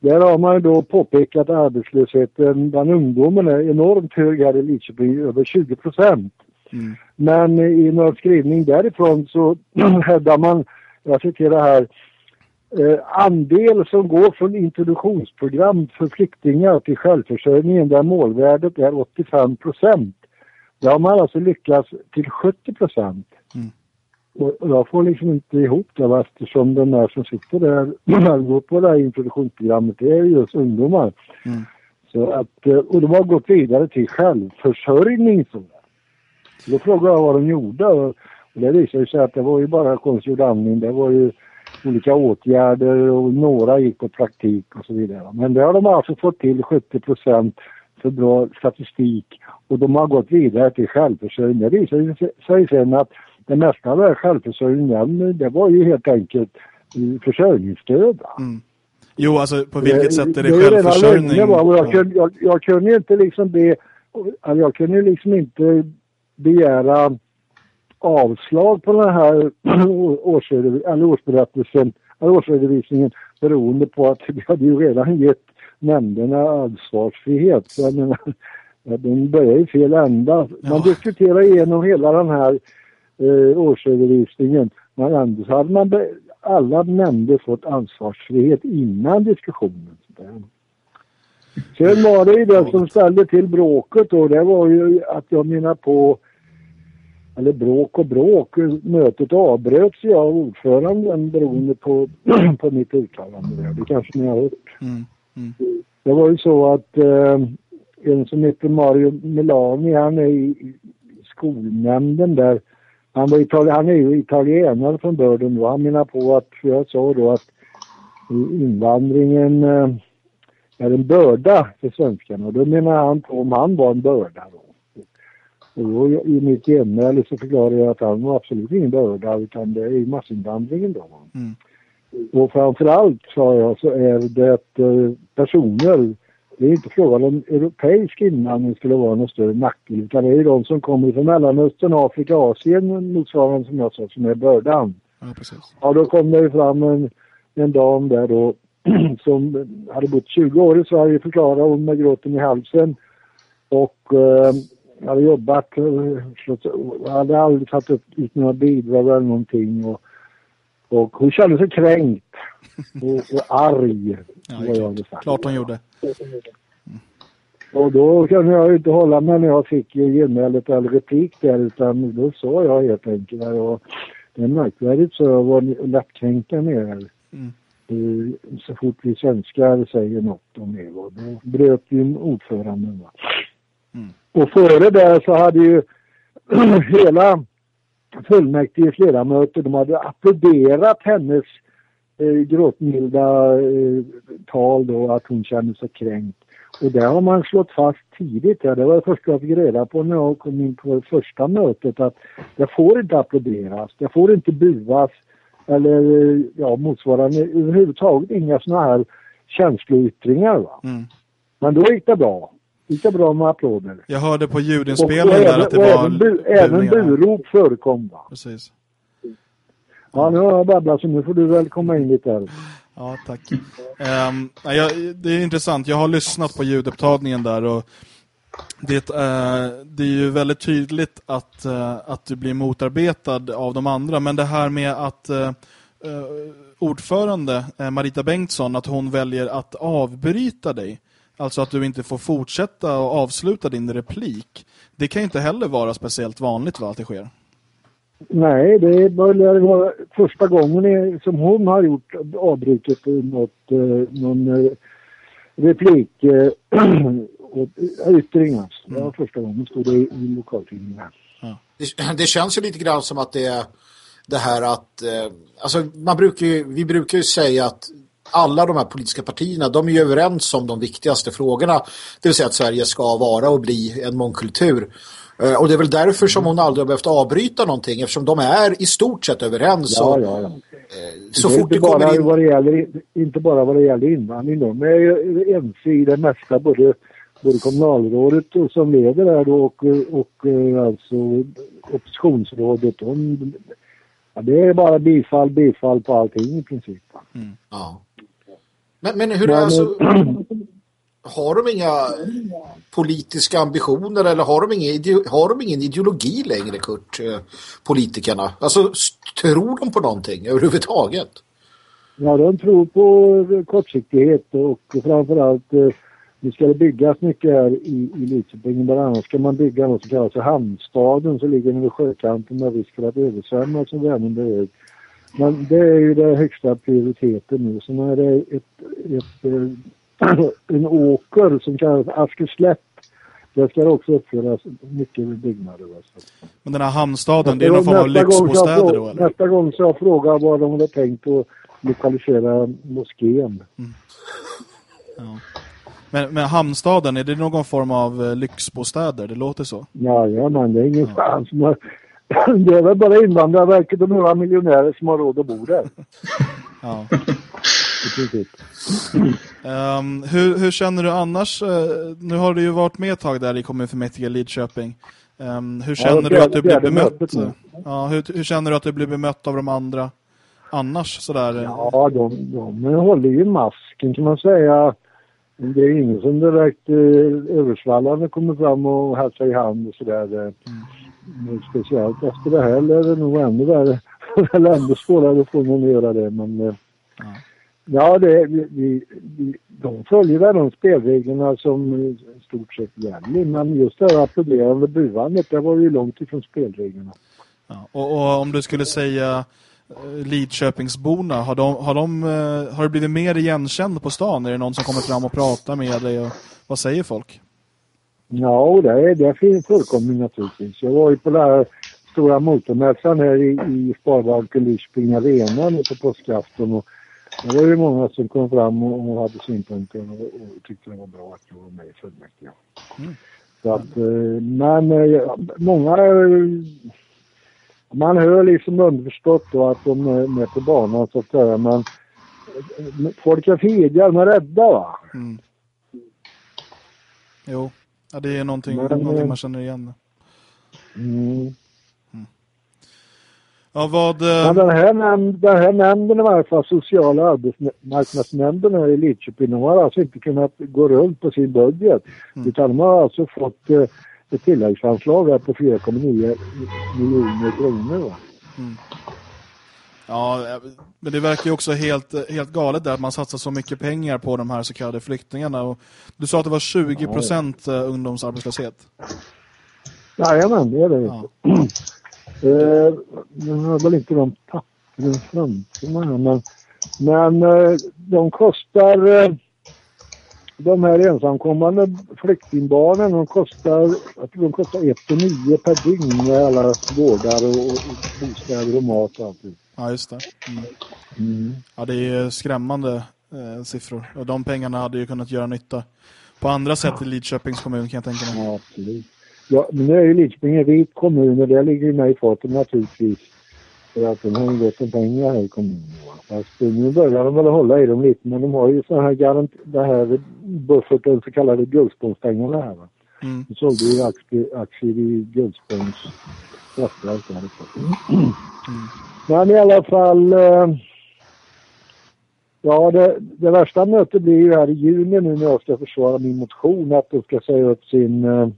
där har man då påpekat att arbetslösheten bland ungdomen är enormt hög här i Lidköping, över 20 procent. Mm. Men i någon skrivning därifrån så hävdar man, jag citerar här, andel som går från introduktionsprogram för flyktingar till självförsörjningen där målvärdet är 85 procent. Där har man alltså lyckats till 70 procent. Mm. Och jag får liksom inte ihop det eftersom den där som sitter där och går på det här introduktionsprogrammet det är just ungdomar. Mm. Så att, eh, och de har gått vidare till självförsörjning. Så. Då frågade jag vad de gjorde och och det visade sig att det var ju bara konstgjord andning. Det var ju olika åtgärder och några gick på praktik och så vidare. Men det har de alltså fått till 70 procent för bra statistik och de har gått vidare till självförsörjning. Det visade sig sen att det mesta av det här självförsörjningen det var ju helt enkelt eh, försörjningsstöd. Mm. Jo, alltså på vilket sätt är det redan självförsörjning? länge, va, och jag, Ja. kunde, jag, jag kunde inte liksom be, jag kunde liksom inte begära avslag på den här årsberättelsen, eller årsredovisningen beroende på att vi hade ju redan gett nämnderna ansvarsfrihet. Så jag menar, ja, den börjar i fel ända. Man Ja. diskuterar igenom hela den här eh, årsredovisningen. Men ändå så hade man alla nämnder fått ansvarsfrihet innan diskussionen. Sen var det ju det som ställde till bråket då. Det var ju att jag menar på eller bråk och bråk. Mötet avbröts ju av ordföranden beroende på, på mitt uttalande. Där. Det kanske ni har hört. Mm. Mm. Det var ju så att eh, en som heter Mario Milani, han är i, i skolnämnden där. Han, var itali- han är ju italienare från början då. Han menar på att, för jag sa då att invandringen eh, är en börda för svenskarna. Och då menar han på om han var en börda då. Och i mitt genmäle så förklarade jag att han var absolut ingen börda utan det är massinvandringen då. Mm. Och framförallt sa jag så är det eh, personer, det är inte frågan om europeisk invandring skulle vara någon större nackdel utan det är de som kommer från Mellanöstern, Afrika, Asien motsvarande som jag sa som är bördan. Ja, precis. Ja, då kom det fram en, en dam där då som hade bott 20 år i Sverige förklarade hon med gråten i halsen. Och eh, hade jobbat, eh, slått- hade aldrig tagit upp ut några bidrag eller någonting. Och, och hon kände sig kränkt och, och arg. Ja, vad jag hade klart. sagt. klart hon gjorde. Och då kunde jag inte hålla mig när jag fick genmälet eller replik där utan då sa jag helt enkelt och det är märkvärdigt så jag var lättkränkt med er. Mm. Eh, Så fort vi svenskar säger något om er då bröt ju ordföranden. Va? Mm. Och före det så hade ju hela fullmäktiges ledamöter de hade applåderat hennes eh, gråtmilda eh, tal då att hon kände sig kränkt. Och det har man slått fast tidigt. Ja. Det var det första jag fick reda på när jag kom in på det första mötet att det får inte applåderas, det får inte buas eller ja, motsvarande överhuvudtaget inga sådana här känsloyttringar. Va? Mm. Men då gick det bra. Det bra med applåder. Jag hörde på ljudinspelningen där att det var även, bu, även burop förekom. Va? Precis. Ja, nu har jag babblat så nu får du väl komma in lite här. Ja, tack. Ehm, nej, jag, det är intressant. Jag har lyssnat på ljudupptagningen där och det, eh, det är ju väldigt tydligt att, eh, att du blir motarbetad av de andra. Men det här med att eh, ordförande Marita Bengtsson, att hon väljer att avbryta dig. Alltså att du inte får fortsätta och avsluta din replik. Det kan ju inte heller vara speciellt vanligt va, att det sker. Nej, det börjar vara första gången som hon har gjort avbrutet något, eh, någon eh, replik eh, och yttring alltså. Det var första gången stod det i, i lokaltidningen. Det, det känns ju lite grann som att det är det här att, eh, alltså man brukar ju, vi brukar ju säga att alla de här politiska partierna, de är ju överens om de viktigaste frågorna. Det vill säga att Sverige ska vara och bli en mångkultur. Eh, och det är väl därför som hon aldrig har behövt avbryta någonting eftersom de är i stort sett överens. Ja, och, ja, ja. eh, så det är fort det inte bara kommer in... Vad det gäller, inte bara vad det gäller invandring. De är ju ense i det mesta, både, både kommunalrådet och som leder där då, och, och eh, alltså oppositionsrådet. De, ja, det är bara bifall, bifall på allting i princip. va. Ja. Men, men hur Men, alltså... Har de inga politiska ambitioner eller har de ingen, har de ingen ideologi längre, Kurt, eh, politikerna? Alltså, tror de på någonting överhuvudtaget? Ja, de tror på kortsiktighet och framförallt eh, nu ska det byggas mycket här i, i Lidköping. Bland annat ska man bygga något som kallas för Hamnstaden som ligger vid sjökanten med risk för att översvämmas som Vänern behöver. Men det är ju den högsta prioriteten nu. Sen är det ett, ett, eh, en åker som kallas Askerslätt. Där ska det också uppföras mycket byggnader. Men den här hamnstaden, det är någon form av lyxbostäder då eller? Nästa gång så jag frågar vad de hade tänkt att lokalisera moskén. Men, men hamnstaden, är det någon form av eh, lyxbostäder? Det låter så. Ja, ja men det är ingenstans. som har- Det är väl bara Invandrarverket och några miljonärer som har råd att bo där. Ja. Ehm, hur, hur känner du annars? eh, nu har du ju varit med ett tag där i kommunfullmäktige Lidköping. Ehm, hur Ja, känner du fjärde- att du blir bemött? Ja, hur, hur känner du att du blir bemött av de andra annars? Sådär? Ja, de, de håller ju masken kan man säga. Det är ingen som direkt eh, översvallande kommer fram och hälsar i hand och sådär. eh. Men Speciellt efter det här är det nog ännu värre. Eller ännu svårare att göra det. Men, eh, Ja. ja, det, vi, vi, de följer väl de spelreglerna som i stort sett gäller. Men just det här applåderande buandet, det var ju långt ifrån spelreglerna. Ja. Och, och om du skulle säga eh, Lidköpingsborna, har, de, har, de, eh, har du blivit mer igenkänd på stan? Är det någon som kommer fram och pratar med dig? Och, vad säger folk? Ja, det, är- det finns förekommer naturligtvis. Jag var ju på den här stora motormässan här i, i Sparbanken Lidköping Arena nu på påskafton och det var ju många som kom fram och, och hade synpunkter och, och tyckte det var bra att jag var med i fullmäktige. Mm. Så att, eh, men eh, många, man hör liksom underförstått då att de är med på banan så att säga, men eh, folk är fega, de är rädda va. Mm. Jo, ja, det är någonting, Men, någonting man känner igen. Mm. Ja, vad... Eh, den här, nämnd, den här nämnden i varje fall, sociala arbetsmarknadsnämnden här i Lidköping, de har alltså inte kunnat gå runt på sin budget. Utan de har alltså fått eh, ett tilläggsanslag här på 4,9 miljoner kronor. Va? Ja, men det verkar ju också helt, helt galet där att man satsar så mycket pengar på de här så kallade flyktingarna. Och du sa att det var 20 procent eh, ungdomsarbetslöshet. Jajamän, det är det. Ja. Eh, Nu har väl inte de pappren framför mig men, men eh, de kostar... eh, De här ensamkommande flyktingbarnen, de kostar, jag tror de kostar 1 9 per dygn med alla gårdar och, och bostäder och mat och allt. Ja, just det. Mm. Mm. Ja, det är skrämmande eh, siffror. Och de pengarna hade ju kunnat göra nytta på andra sätt i Lidköpings kommun kan jag tänka mig. Ja, absolut. Ja, men nu är ju Lidköping en rik kommun och det ligger ju mig i faten naturligtvis. För att de har ju gott om pengar här i kommunen. Fast nu börjar de väl hålla i dem lite men de har ju så här garant det här bufferten, så kallade guldspångspengarna här va. Mm. De sålde ju aktier, aktier i Guldspångs kraftverk där uppe. Men i alla fall eh, Ja, det, det värsta mötet blir ju här i juni nu när jag ska försvara min motion att de ska säga upp sin, eh,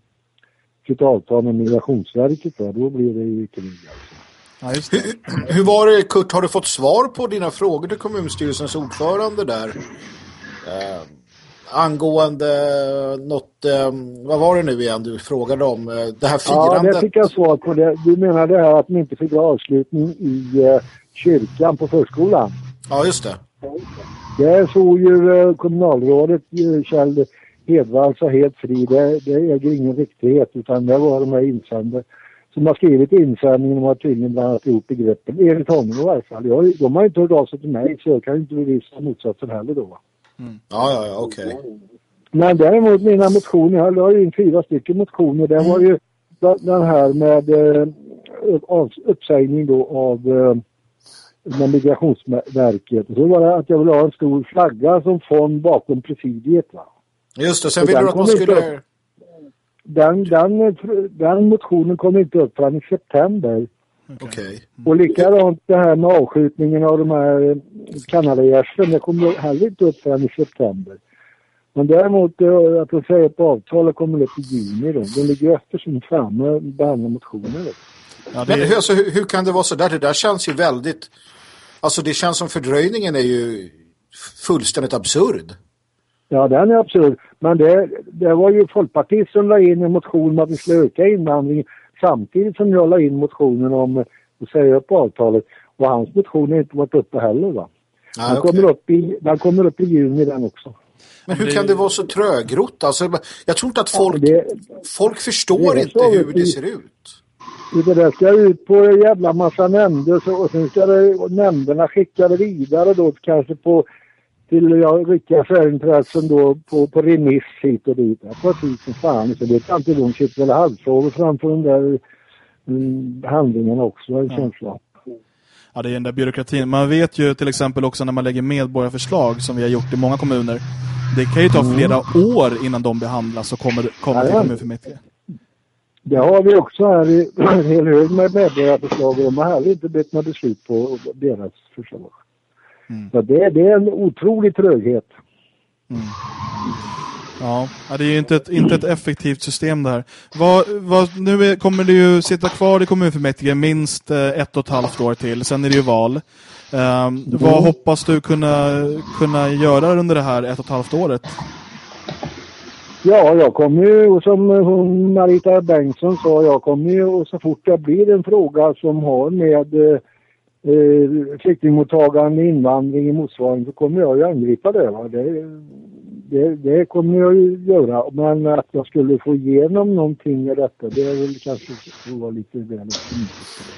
sitt avtal med Migrationsverket. Då, då blir det ju krig alltså. Ja, just det. Hur, hur var det, Kurt? Har du fått svar på dina frågor till kommunstyrelsens ordförande där? Eh, angående något, eh, vad var det nu igen du frågade om? Eh, det här Ja, firandet? det fick jag svar på. Det. Du menar det här att de inte fick avslutning i eh, kyrkan på förskolan? Ja, just det. Det såg ju eh, kommunalrådet Kjell Hedvall så helt fri. Det, det äger ingen riktighet utan det var de här insända, som har skrivit insändningen och har tydligen blandat ihop begreppen. Enligt honom i varje fall. Jag, de har inte hört av sig till mig så jag kan inte bevisa motsatsen heller då. Ja, ja, ja, okej. Men däremot mina motioner, jag la in fyra stycken motioner. Det var ju den här med eh, uppsägning då av eh, med Migrationsverket. Så var det att jag ville ha en stor flagga som fond bakom presidiet. Va? Just det, sen Och vill den du att man skulle... Den, den, den motionen kom inte upp förrän i september. Okej. Och likadant det här med avskjutningen av de här eh, kanadagärsen, det kommer heller inte upp förrän i september. Men däremot eh, att de säger på avtalet kommer upp i juni då. De ligger ju efter som fan med behandla motioner. Då. Ja, det Men alltså, hur, hur kan det vara så där? Det där känns ju väldigt... Alltså det känns som fördröjningen är ju fullständigt absurd. Ja, den är absurd. Men det, det var ju Folkpartiet som la in en motion om att vi skulle öka invandringen samtidigt som jag la in motionen om att säga upp avtalet. Och hans motion har inte varit uppe heller va. Nej, Den, okej. kommer upp i, den kommer upp i juni den också. Men hur det- kan det vara så trögrott? Alltså, jag tror inte att folk, Ja, det, folk förstår inte så, hur det ser ut. Det där ska ut på en jävla massa nämnder och sen ska det, och nämnderna skicka det vidare då kanske på till ja, riktiga särintressen då på, på remiss hit och dit. Det tar tid som fan. Så det är alltid de sitter väl halvfrågor framför de där mm, handlingarna också, jag en känsla av. ja, det är den där byråkratin. Man vet ju till exempel också när man lägger medborgarförslag som vi har gjort i många kommuner. Det kan ju ta flera år innan de behandlas och kommer, kommer till Ja, ja. kommunfullmäktige. Det har vi också här i en hel hög med medborgarförslag och de har heller inte blivit några beslut på deras förslag. Mm. Så det, det är en otrolig tröghet. Ja, ja, det är ju inte ett, inte ett effektivt system där. Vad, vad, nu är, kommer du ju sitta kvar i kommunfullmäktige minst eh, ett och ett halvt år till. Sen är det ju val. Ehm, Vad hoppas du kunna, kunna göra under det här ett och ett halvt året? Ja, jag kommer ju, som Marita Bengtsson sa, jag kommer ju så fort det blir en fråga som har med eh, flyktingmottagande, invandring i motsvarande så kommer jag ju angripa det. Va? Det, det. Det kommer jag ju göra. Men att jag skulle få igenom någonting i detta, det är väl kanske att vara lite väl optimistisk.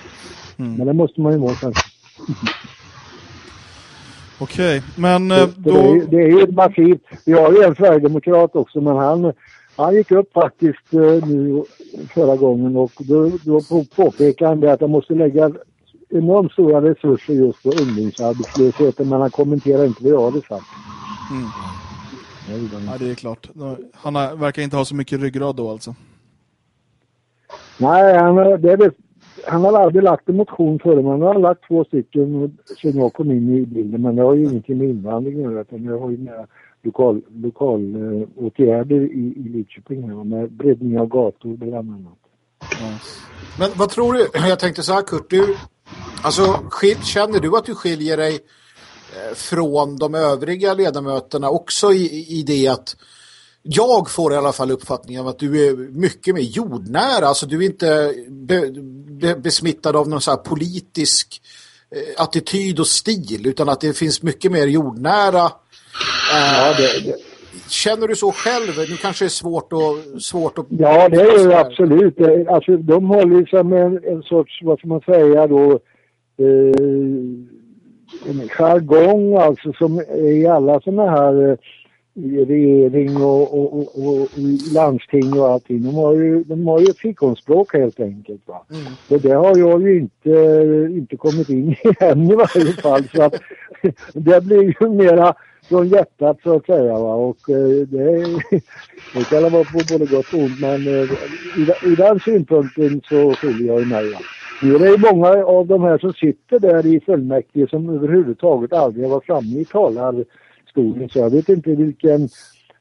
Mm. Men det måste man ju vara kanske. Okej, men eh, Det, det, är, då... det är ju ett massivt. Vi har ju en sverigedemokrat också men han, han gick upp faktiskt eh, nu förra gången och då, då på- påpekade han det att han måste lägga enormt stora resurser just på ungdomsarbetslösheten men han kommenterar inte vad jag hade sagt. Mm. Ja, det är klart. Han verkar inte ha så mycket ryggrad då alltså. Nej, han, det är det, han har aldrig lagt en motion förut men han har lagt två stycken sedan jag kom in i bilden men det har ju ingenting med invandring att göra utan det har ju med lokal, lokal eh, åtgärder i, i Lidköping med breddning av gator bland annat. Men vad tror du? Jag tänkte så här Kurt, du, alltså, känner du att du skiljer dig eh, från de övriga ledamöterna också i, i det att jag får i alla fall uppfattningen av att du är mycket mer jordnära, alltså du är inte be, be, besmittad av någon så här politisk eh, attityd och stil utan att det finns mycket mer jordnära eh, Ja, det, det, Känner du så själv? Nu kanske det är svårt att... Svårt att ja, det är ju absolut. Alltså, de håller sig med en, en sorts, vad ska man säga då, en jargong alltså som är i alla sådana här eh, regering och, och, och, och landsting och allting. De har ju, de har ju ett fikonspråk helt enkelt. Va? Och det har jag ju inte, inte kommit in i än i varje fall. Så att, det blir ju mera från hjärtat så att säga. Va? Och eh, det, det kan vara på både gott och ont men eh, i, i den synpunkten så skiljer jag mig. Va? Nu är det många av de här som sitter där i fullmäktige som överhuvudtaget aldrig har varit framme i talarstolen så jag vet inte vilken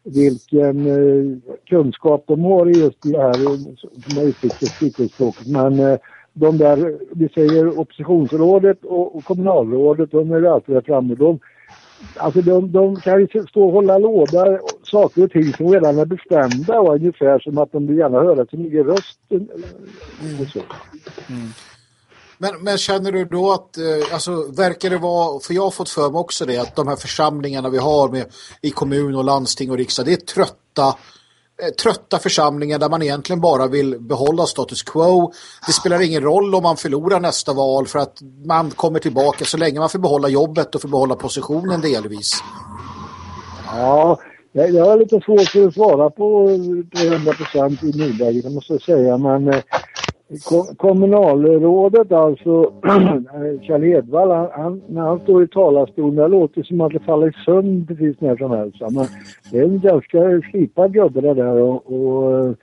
vilken eh, kunskap de har i just det här som jag uttryckte skriftspråket. Men eh, de där, vi säger oppositionsrådet och, och kommunalrådet, de är alltid där framme. De, alltså de, de kan ju stå och hålla låda saker och ting som redan är bestämda och ungefär som att de vill gärna höra sin egen röst. så. Men, men känner du då att, eh, alltså verkar det vara, för jag har fått för mig också det, att de här församlingarna vi har med, i kommun och landsting och riksdag, det är trötta eh, trötta församlingar där man egentligen bara vill behålla status quo. Det spelar ingen roll om man förlorar nästa val för att man kommer tillbaka så länge man får behålla jobbet och får behålla positionen delvis. Ja, jag, jag har lite svårt för att svara på 100 procent i nuläget, måste jag säga. Men eh, kom, kommunalrådet, alltså Kjell Edvall, han, han, när han står i talarstolen, det låter som att det faller sönder precis när som helst. Men det är en ganska slipad gubbe det där och, och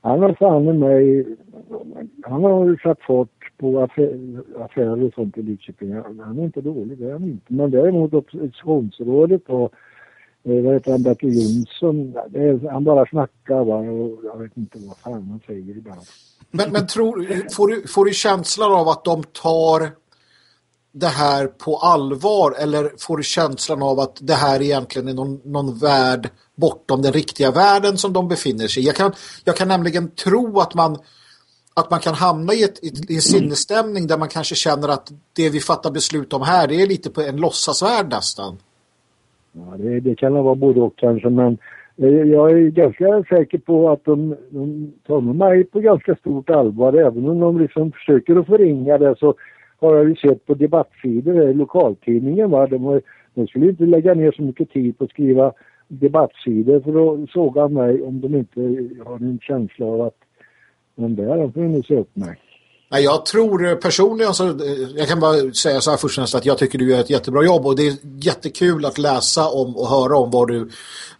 han har fan med mig, han har satt fart på affär, affärer och sånt i Lidköping. Han är inte dålig, det är han inte. Men däremot oppositionsrådet och vad heter han, Bertil Jonsson? Det är, han bara snackar va? och jag vet inte vad fan han säger ibland. Men, men tror, får, du, får du känslan av att de tar det här på allvar eller får du känslan av att det här egentligen är någon, någon värld bortom den riktiga världen som de befinner sig i? Jag kan, jag kan nämligen tro att man att man kan hamna i, ett, i en sinnesstämning där man kanske känner att det vi fattar beslut om här det är lite på en låtsasvärld nästan. Ja, det, det kan vara både och kanske men eh, jag är ganska säker på att de, de tar mig på ganska stort allvar även om de liksom försöker att förringa det så har jag ju sett på debattsidor i lokaltidningen va. De, de skulle inte lägga ner så mycket tid på att skriva debattsidor för att såga mig om de inte har en känsla av att men där har får nu se upp. Nej, jag tror eh, personligen så, eh, jag kan bara säga så här först och främst att jag tycker du gör ett jättebra jobb och det är jättekul att läsa om och höra om vad du,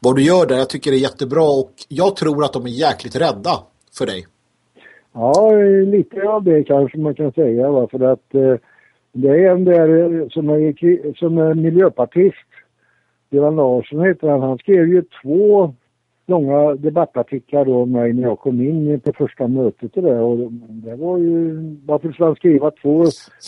vad du gör där. Jag tycker det är jättebra och jag tror att de är jäkligt rädda för dig. Ja, lite av det kanske man kan säga. Va? För att eh, det är en där eh, som är, som är miljöpartist, Johan Larsson heter han, han skrev ju två långa debattartiklar då om mig när jag kom in på första mötet och det. Och det var ju, varför skulle han skriva två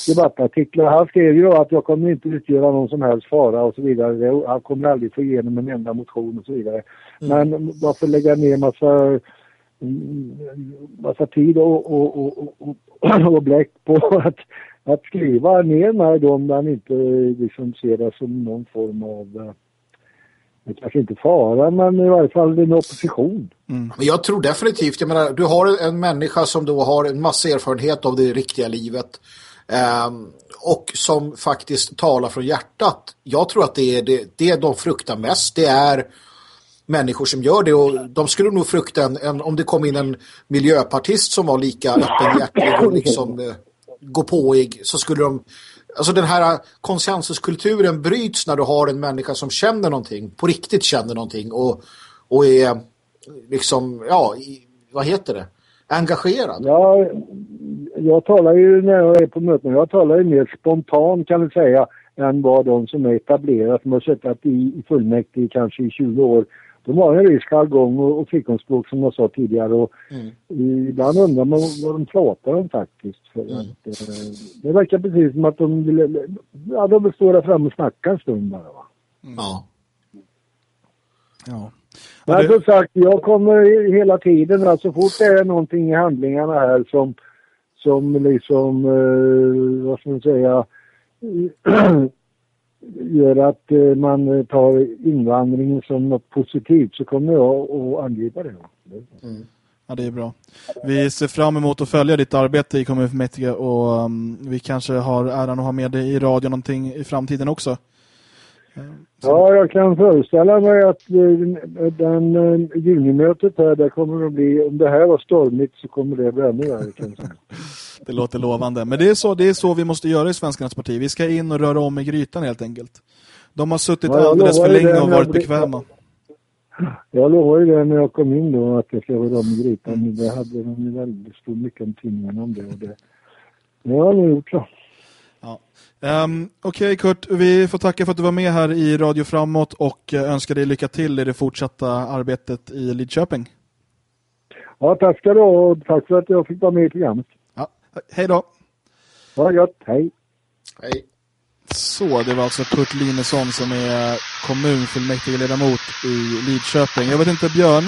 debattartiklar? Han skrev ju att jag kommer inte utgöra någon som helst fara och så vidare. Han kommer aldrig få igenom en enda motion och så vidare. Men varför lägga ner massa mm, massa tid och, och, och, och, och bläck på att, att skriva ner mig då om man inte liksom ser det som någon form av kanske inte fara men i varje fall en opposition. Men jag tror definitivt, jag menar, du har en människa som då har en massa erfarenhet av det riktiga livet ehm, och som faktiskt talar från hjärtat. Jag tror att det är det, det de fruktar mest, det är människor som gör det och de skulle nog frukta en, en, om det kom in en miljöpartist som var lika öppenhjärtig och liksom eh, gå påig så skulle de alltså den här konsensuskulturen bryts när du har en människa som känner någonting, på riktigt känner någonting och, och är liksom, ja, i, vad heter det? Engagerad. Ja, jag talar ju när jag är på möten, jag talar ju mer spontant kan vi säga än vad de som är etablerade, som har suttit i, i fullmäktige kanske i 20 år. De har en viss jargong och, och fikonspråk som jag sa tidigare och ibland undrar man vad de pratar om faktiskt. För att, eh, det verkar precis som att de vill, ja, de vill stå där framme och snacka en stund bara. Va? Ja. Ja. Men Ja, det- som sagt, jag kommer hela tiden, alltså så fort det är någonting i handlingarna här som, som liksom, eh, vad ska man säga, gör att eh, man tar invandringen som något positivt så kommer jag att angripa det. Ja, det är bra. Vi ser fram emot att följa ditt arbete i kommunfullmäktige och um, vi kanske har äran att ha med dig i radio någonting i framtiden också. Ja, jag kan föreställa mig att eh, den eh, junimötet här, där kommer det att bli, om det här var stormigt så kommer det bli ännu värre. Det låter lovande. Men det är, så, det är så vi måste göra i Svenskarnas parti. Vi ska in och röra om i grytan helt enkelt. De har suttit Ja, alldeles för länge och varit bekväma. Jag lovade ju det när jag kom in då att jag skulle vara med i grytan. men Det hade de ju väldigt stor mycket om tidningarna om det. Och det. det har jag gjort så. Ja. Um, Okej Kurt, vi får tacka för att du var med här i Radio Framåt och eh, önskar dig lycka till i det fortsatta arbetet i Lidköping. Ja, tack ska du ha och tack för att jag fick vara med i programmet. Hej då! Ha det gott, hej! Hej. Så, det var alltså Kurt Linesson som är kommunfullmäktigeledamot i Lidköping. Jag vet inte, Björn,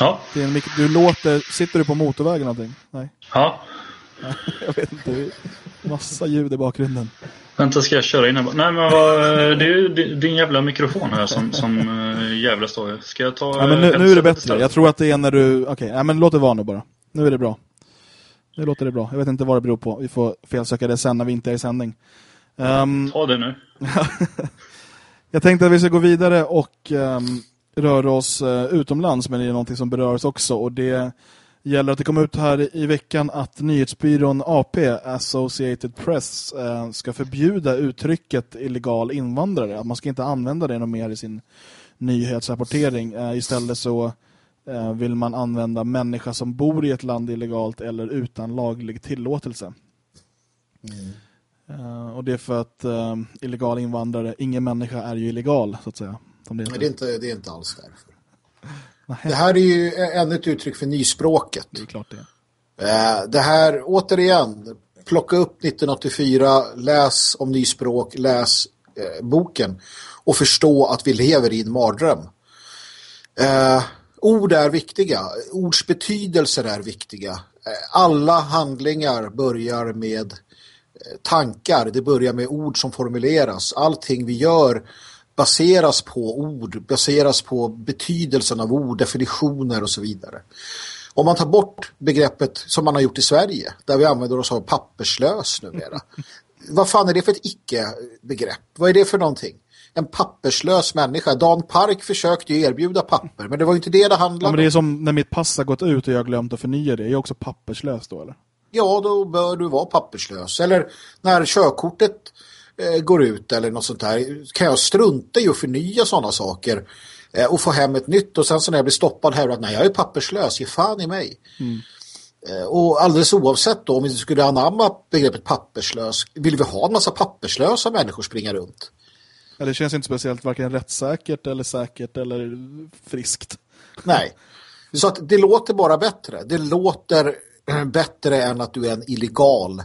Ja, det är en du låter, sitter du på motorvägen någonting? Nej, ja. jag vet inte. Massa ljud i bakgrunden. Vänta, ska jag köra in här? Nej, men vad, det är ju din jävla mikrofon här som, som uh, jävla står. Ska jag ta... Ja, men nu, nu är det bättre. Jag tror att det är när du... Okej, okay. ja, men låt det vara nu bara. Nu är det bra. Nu låter det bra. Jag vet inte vad det beror på. Vi får felsöka det sen när vi inte är i sändning. Um, Ta det nu. jag tänkte att vi ska gå vidare och um, röra oss uh, utomlands, men det är någonting som berör oss också. Och det gäller att det kom ut här i veckan att nyhetsbyrån AP, Associated Press, uh, ska förbjuda uttrycket illegal invandrare. Att man ska inte använda det något mer i sin nyhetsrapportering. Uh, istället så vill man använda människa som bor i ett land illegalt eller utan laglig tillåtelse. Mm. Uh, och det är för att uh, illegal invandrare, ingen människa är ju illegal så att säga. Som det, är. det, är inte, det är inte alls därför. Det här är ju ännu ett uttryck för nyspråket. Det är klart det. Det här, återigen, plocka upp 1984, läs om nyspråk, läs boken och förstå att vi lever i en mardröm. Ord är viktiga, ords betydelser är viktiga. alla handlingar börjar med tankar, det börjar med ord som formuleras. Allting vi gör baseras på ord, baseras på betydelsen av ord, definitioner och så vidare. Om man tar bort begreppet som man har gjort i Sverige, där vi använder oss av papperslös numera. Vad fan är det för ett icke-begrepp? Vad är det för någonting? En papperslös människa. Dan Park försökte ju erbjuda papper, men det var ju inte det det handlade om. Ja, men det är som när mitt pass har gått ut och jag har glömt att förnya det. Jag är också papperslös då, eller? ja då bör du vara papperslös. Eller när körkortet eh, går ut eller något sånt där kan jag strunta i att förnya sådana saker eh, och få hem ett nytt och sen så när jag blir stoppad här att nej jag är papperslös, ge fan i mig. Mm. Eh, och alldeles oavsett då om vi skulle anamma begreppet papperslös, vill vi ha en massa papperslösa människor springa runt? Ja, det känns inte speciellt varken rättssäkert eller säkert eller friskt. Nej, så att det låter bara bättre. Det låter bättre än att du är en illegal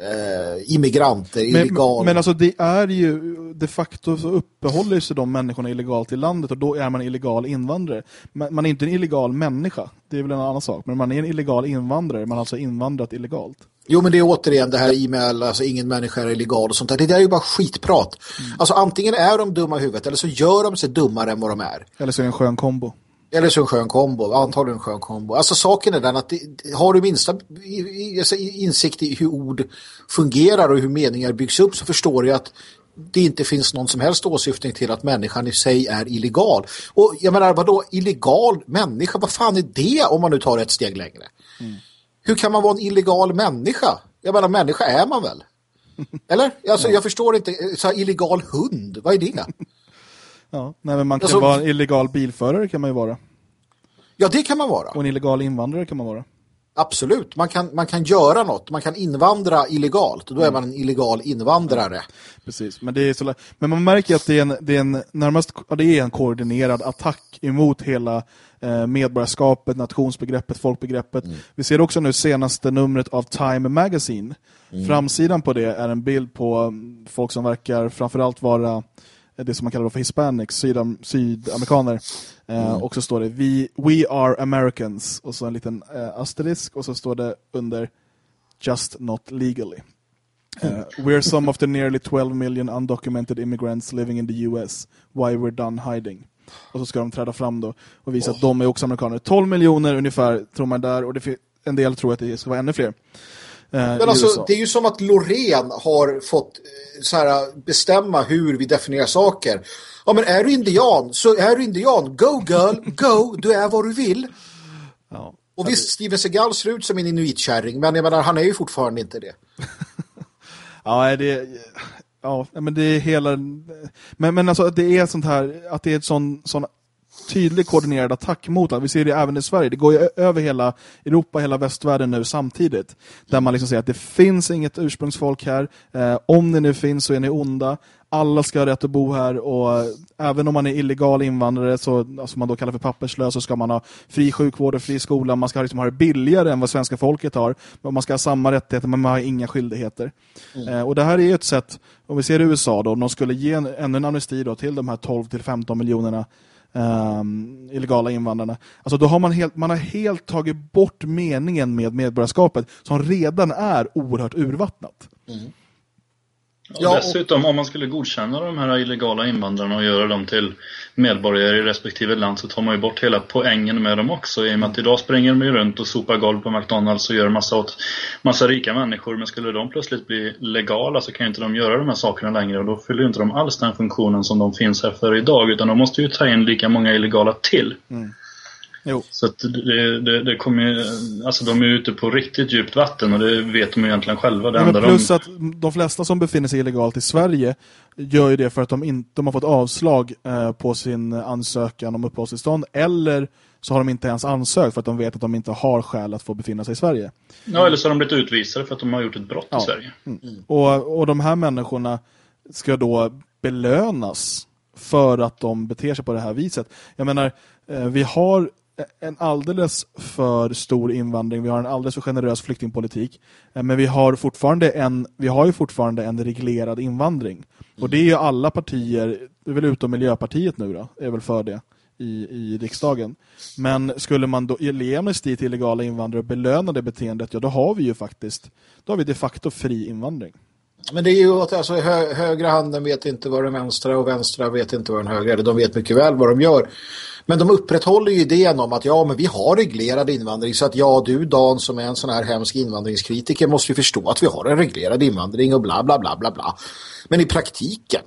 eh, immigrant, illegal. Men, men alltså det är ju de facto så uppehåller sig de människorna illegalt i landet och då är man illegal invandrare. Man, man är inte en illegal människa, det är väl en annan sak. Men man är en illegal invandrare, man har alltså invandrat illegalt. Jo, men det är återigen det här e-mail, alltså ingen människa är illegal och sånt där. Det där är ju bara skitprat. Mm. Alltså antingen är de dumma i huvudet eller så gör de sig dummare än vad de är. Eller så är det en skön kombo. Eller så en skön kombo, antagligen en skön kombo. Alltså saken är den att det, har du minsta alltså, insikt i hur ord fungerar och hur meningar byggs upp så förstår du att det inte finns någon som helst åsyftning till att människan i sig är illegal. Och jag menar, vadå illegal människa? Vad fan är det om man nu tar ett steg längre? Mm. Hur kan man vara en illegal människa? Jag menar, människa är man väl? Eller? Alltså, ja. Jag förstår inte. Så här, illegal hund, vad är det? Ja, nej, men man kan alltså, vara en illegal bilförare kan man ju vara. Ja, det kan man vara. Och en illegal invandrare kan man vara. Absolut, man kan, man kan göra något. Man kan invandra illegalt. Då är mm. man en illegal invandrare. Ja, precis, men, det är så, men man märker att det är en, det är en, närmast, det är en koordinerad attack emot hela eh, medborgarskapet, nationsbegreppet, folkbegreppet. Mm. Vi ser också nu senaste numret av Time Magazine. Mm. Framsidan på det är en bild på mm, folk som verkar framförallt vara det som man kallar för hispanics, sydam, sydamerikaner. Eh, mm. och så står det We, we are Americans och så en liten eh, asterisk och så står det under Just not legally. Uh, we're some of the nearly 12 million undocumented immigrants living in the US. Why we're done hiding. Och så ska de träda fram då och visa oh. att de är också amerikaner. 12 miljoner ungefär tror man där och en del tror att det ska vara ännu fler. Eh, Men alltså, det är ju som att Loreen har fått så här, bestämma hur vi definierar saker. Ja, men är du indian så är du indian. Go girl, go, du är vad du vill. Ja. Och visst, Steven Seagal ser ut som en inuitkärring, men jag menar, han är ju fortfarande inte det. ja, det ja, men det är hela men, men alltså det är sånt här att det är ett sån, sån tydlig koordinerad attack mot det. Vi ser det även i Sverige. Det går ju över hela Europa, hela västvärlden nu samtidigt. Där man liksom säger att det finns inget ursprungsfolk här. Eh, om det nu finns så är ni onda. Alla ska ha rätt att bo här och även om man är illegal invandrare så, alltså man då kallar för papperslös så ska man ha fri sjukvård och fri skola. Man ska liksom ha det billigare än vad svenska folket har. Man ska ha samma rättigheter men man har inga skyldigheter. Mm. Eh, och det här är ett sätt, om vi ser i USA då, om de skulle ge en, ännu en amnesti då till de här 12-15 miljonerna um, illegala invandrarna. Alltså då har man helt, man har helt tagit bort meningen med medborgarskapet som redan är oerhört urvattnat. Mm. Ja, och- Dessutom, om man skulle godkänna de här illegala invandrarna och göra dem till medborgare i respektive land så tar man ju bort hela poängen med dem också. I och med att idag springer de ju runt och sopar golv på McDonalds och gör massa åt massa rika människor. Men skulle de plötsligt bli legala så kan ju inte de göra de här sakerna längre och då fyller ju inte de alls den funktionen som de finns här för idag. Utan de måste ju ta in lika många illegala till. Jo. Så att det, det, det kommer ju, alltså de är ute på riktigt djupt vatten och det vet de egentligen själva. Det Ja, plus de... att de flesta som befinner sig illegalt i Sverige gör ju det för att de inte de har fått avslag eh, på sin ansökan om uppehållstillstånd eller så har de inte ens ansökt för att de vet att de inte har skäl att få befinna sig i Sverige. Ja, eller så har de blivit utvisade för att de har gjort ett brott Ja. i Sverige. Och, och de här människorna ska då belönas för att de beter sig på det här viset. Jag menar, eh, vi har en alldeles för stor invandring, vi har en alldeles för generös flyktingpolitik, eh, men vi har, fortfarande en, vi har ju fortfarande en reglerad invandring. Och det är ju alla partier, det är väl utom Miljöpartiet nu då, är väl för det i, i riksdagen. Men skulle man då ge amnesti till illegala invandrare och belöna det beteendet, ja då har vi ju faktiskt, då har vi de facto fri invandring. Men det är ju att alltså, hö högra handen vet inte vad den vänstra och vänstra vet inte vad den högra är. De vet mycket väl vad de gör. Men de upprätthåller ju idén om att ja, men vi har reglerad invandring så att ja, du Dan som är en sån här hemsk invandringskritiker måste ju förstå att vi har en reglerad invandring och bla bla bla bla bla. Men i praktiken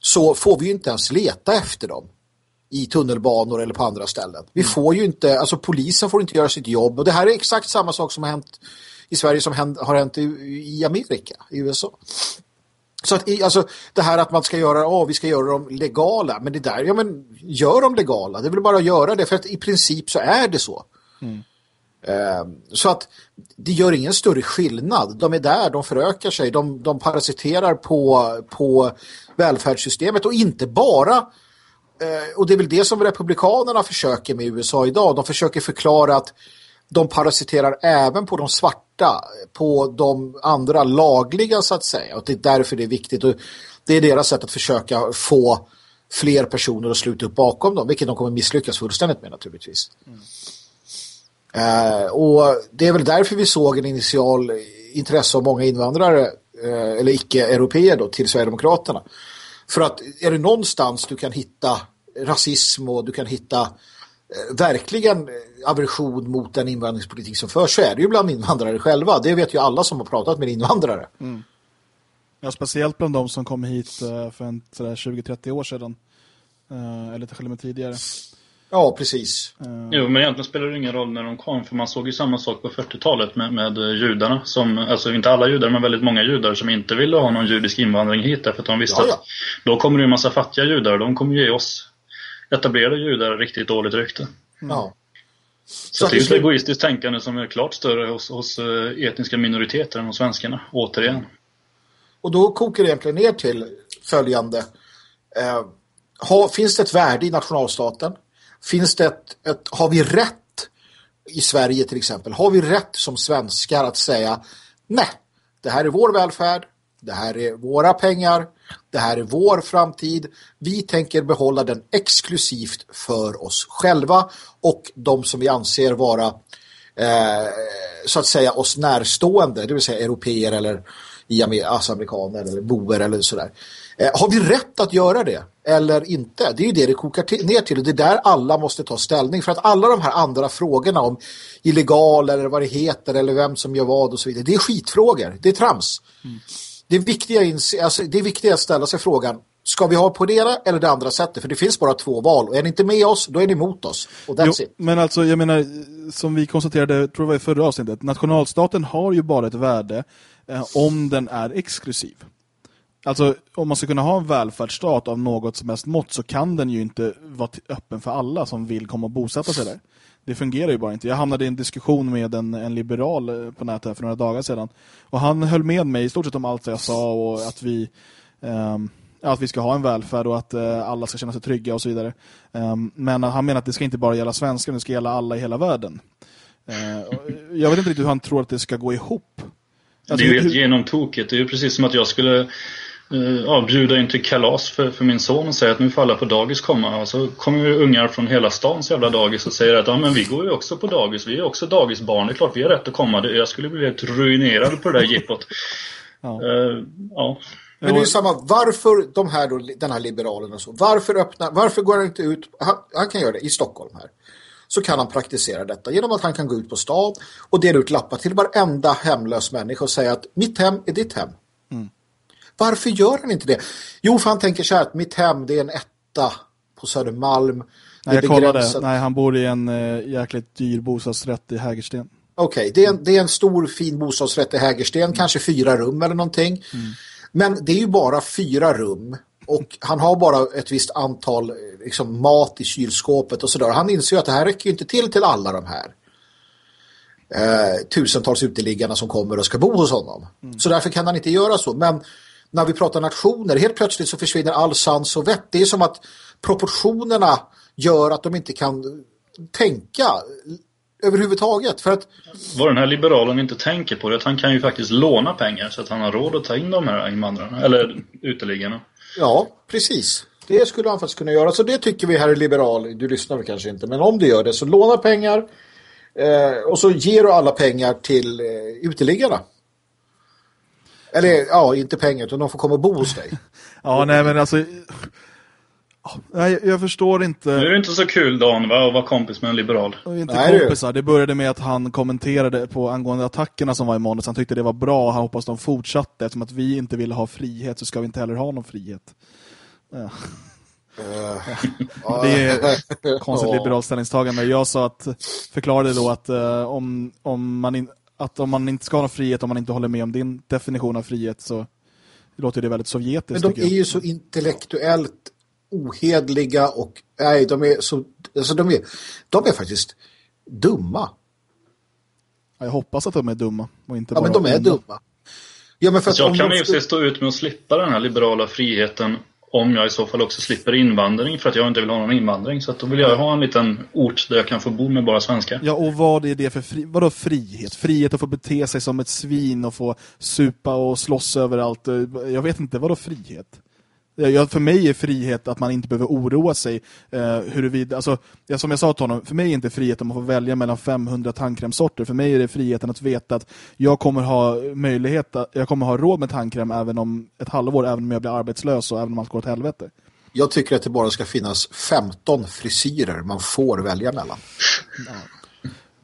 så får vi ju inte ens leta efter dem i tunnelbanor eller på andra ställen. Vi får ju inte, alltså polisen får inte göra sitt jobb och det här är exakt samma sak som har hänt i Sverige som hänt, har hänt i, i Amerika, i USA. Så att alltså, det här att man ska göra, ja vi ska göra dem legala, men det där, ja men gör dem legala, det väl bara att göra det för att i princip så är det så. Eh, så att det gör ingen större skillnad. De är där, de förökar sig, de, de parasiterar på, på välfärdssystemet och inte bara eh, och det är väl det som republikanerna försöker med i USA idag. De försöker förklara att de parasiterar även på de svarta, på de andra lagliga så att säga. Och det är därför det är viktigt. Och det är deras sätt att försöka få fler personer att sluta upp bakom dem, vilket de kommer misslyckas fullständigt med naturligtvis. Eh, och det är väl därför vi såg en initial intresse av många invandrare, uh, eller icke-europeer då, till Sverigedemokraterna. För att är det någonstans du kan hitta rasism och du kan hitta verkligen eh, aversion mot den invandringspolitik som förs så är det ju bland invandrare själva. Det vet ju alla som har pratat med invandrare. Ja, speciellt bland de som kom hit eh, för en sådär 20-30 år sedan. Eh, Eller till och med tidigare. Ja, precis. Jo, men egentligen spelar det ingen roll när de kom, för man såg ju samma sak på 40-talet med, med eh, judarna. Som, alltså inte alla judar, men väldigt många judar som inte ville ha någon judisk invandring hit, därför att de visste Ja, ja. att då kommer det ju en massa fattiga judar, och de kommer ju ge oss etablerade judar riktigt dåligt rykte. Ja. Så, att det är ju ett egoistiskt tänkande som är klart större hos, hos eh, etniska minoriteter än hos svenskarna, återigen. Och då kokar det egentligen ner till följande. Eh, ha, finns det ett värde i nationalstaten? Finns det ett, ett, har vi rätt i Sverige till exempel? Har vi rätt som svenskar att säga nej, det här är vår välfärd, det här är våra pengar, det här är vår framtid. Vi tänker behålla den exklusivt för oss själva och de som vi anser vara eh, så att säga oss närstående, det vill säga europeer eller alltså amerikaner eller boer eller sådär. Eh, har vi rätt att göra det eller inte? Det är ju det det kokar till, ner till och det är där alla måste ta ställning för att alla de här andra frågorna om illegal eller vad det heter eller vem som gör vad och så vidare, det är skitfrågor, det är trams. Mm. Det viktiga alltså, det är viktigt att ställa sig frågan Ska vi ha på det ena eller det andra sättet? För det finns bara två val. Och är ni inte med oss, då är ni emot oss. Och that's Jo, it. men alltså, jag menar, som vi konstaterade, tror jag i förra avsnittet, nationalstaten har ju bara ett värde eh, om den är exklusiv. Alltså, om man ska kunna ha en välfärdsstat av något som helst mått så kan den ju inte vara öppen för alla som vill komma och bosätta sig där. Det fungerar ju bara inte. Jag hamnade i en diskussion med en, en liberal eh, på nätet här för några dagar sedan. Och han höll med mig i stort sett om allt jag sa och att vi ja, att vi ska ha en välfärd och att eh, alla ska känna sig trygga och så vidare. Ehm, men han menar att det ska inte bara gälla svenskar, det ska gälla alla i hela världen. Och jag vet inte riktigt hur han tror att det ska gå ihop. Alltså, det är ju helt hur- genomtokigt. Det är ju precis som att jag skulle eh, ja, bjuda in till kalas för, för min son och säga att nu får alla på dagis komma. Och så kommer ju ungar från hela stans jävla dagis och säger att ja, men vi går ju också på dagis. Vi är också dagisbarn. Det är klart vi har rätt att komma. Jag skulle bli helt ruinerad på det där jippot. Ja. Eh, ja. Men det är ju samma, varför de här då, den här liberalen och så, varför öppna, varför går han inte ut, han, han kan göra det i Stockholm här. Så kan han praktisera detta genom att han kan gå ut på stan och dela ut lappar till varenda hemlös människa och säga att mitt hem är ditt hem. Mm. Varför gör han inte det? Jo, för han tänker så här att mitt hem det är en etta på Södermalm. Nej, jag kollade. Nej, han bor i en eh, jäkligt dyr bostadsrätt i Hägersten. Okej, det, är en- det är en stor fin bostadsrätt i Hägersten, kanske fyra rum eller någonting. Men det är ju bara fyra rum och han har bara ett visst antal liksom, mat i kylskåpet och sådär. Han inser ju att det här räcker ju inte till till alla de här eh, tusentals uteliggarna som kommer och ska bo hos honom. Så därför kan han inte göra så. Men när vi pratar nationer, helt plötsligt så försvinner all sans och vett. Det är som att proportionerna gör att de inte kan tänka överhuvudtaget. För att Vad den här liberalen inte tänker på är att han kan ju faktiskt låna pengar så att han har råd att ta in de här invandrarna, eller uteliggarna. Ja, precis. Det skulle han faktiskt kunna göra. Så det tycker vi här är liberal. Du lyssnar väl kanske inte, men om du gör det så låna pengar eh, och så ger du alla pengar till eh, uteliggarna. Eller ja, inte pengar utan de får komma och bo hos dig. Ja, nej men alltså... Nej, jag förstår inte. Nu är det inte så kul Dan va, att vara kompis med en liberal. Och inte Nej, kompisar. Det började med att han kommenterade på angående attackerna som var i måndags. Han tyckte det var bra. Han hoppas de fortsatte. Eftersom att vi inte ville ha frihet så ska vi inte heller ha någon frihet. Ja. Det är konstigt liberalt ställningstagande. Jag sa att, förklarade då att, eh, om, om man in, att om man inte ska ha frihet, om man inte håller med om din definition av frihet så låter det väldigt Men sovjetiskt. de tycker är ju så intellektuellt ohedliga och nej, de är så alltså de är, de är faktiskt dumma. Ja, Jag hoppas att de är dumma och inte Ja, bara men de är onda. dumma. Ja, men för att jag kan de sig stå ut med att slippa den här liberala friheten om jag i så fall också slipper invandring för att jag inte vill ha någon invandring. Så att då vill jag ha en liten ort där jag kan få bo med bara svenskar. Ja, och vad är det för fri vadå frihet? Frihet att få bete sig som ett svin och få supa och slåss överallt. Jag vet inte, vadå frihet? Ja, för mig är frihet att man inte behöver oroa sig eh, huruvida, alltså, ja, som jag sa till honom, för mig är inte frihet om man får välja mellan 500 tandkrämsorter. För mig är det friheten att veta att jag kommer ha möjlighet, att, jag kommer ha råd med tandkräm även om ett halvår, även om jag blir arbetslös och även om allt går åt helvete. Jag tycker att det bara ska finnas 15 frisyrer man får välja mellan.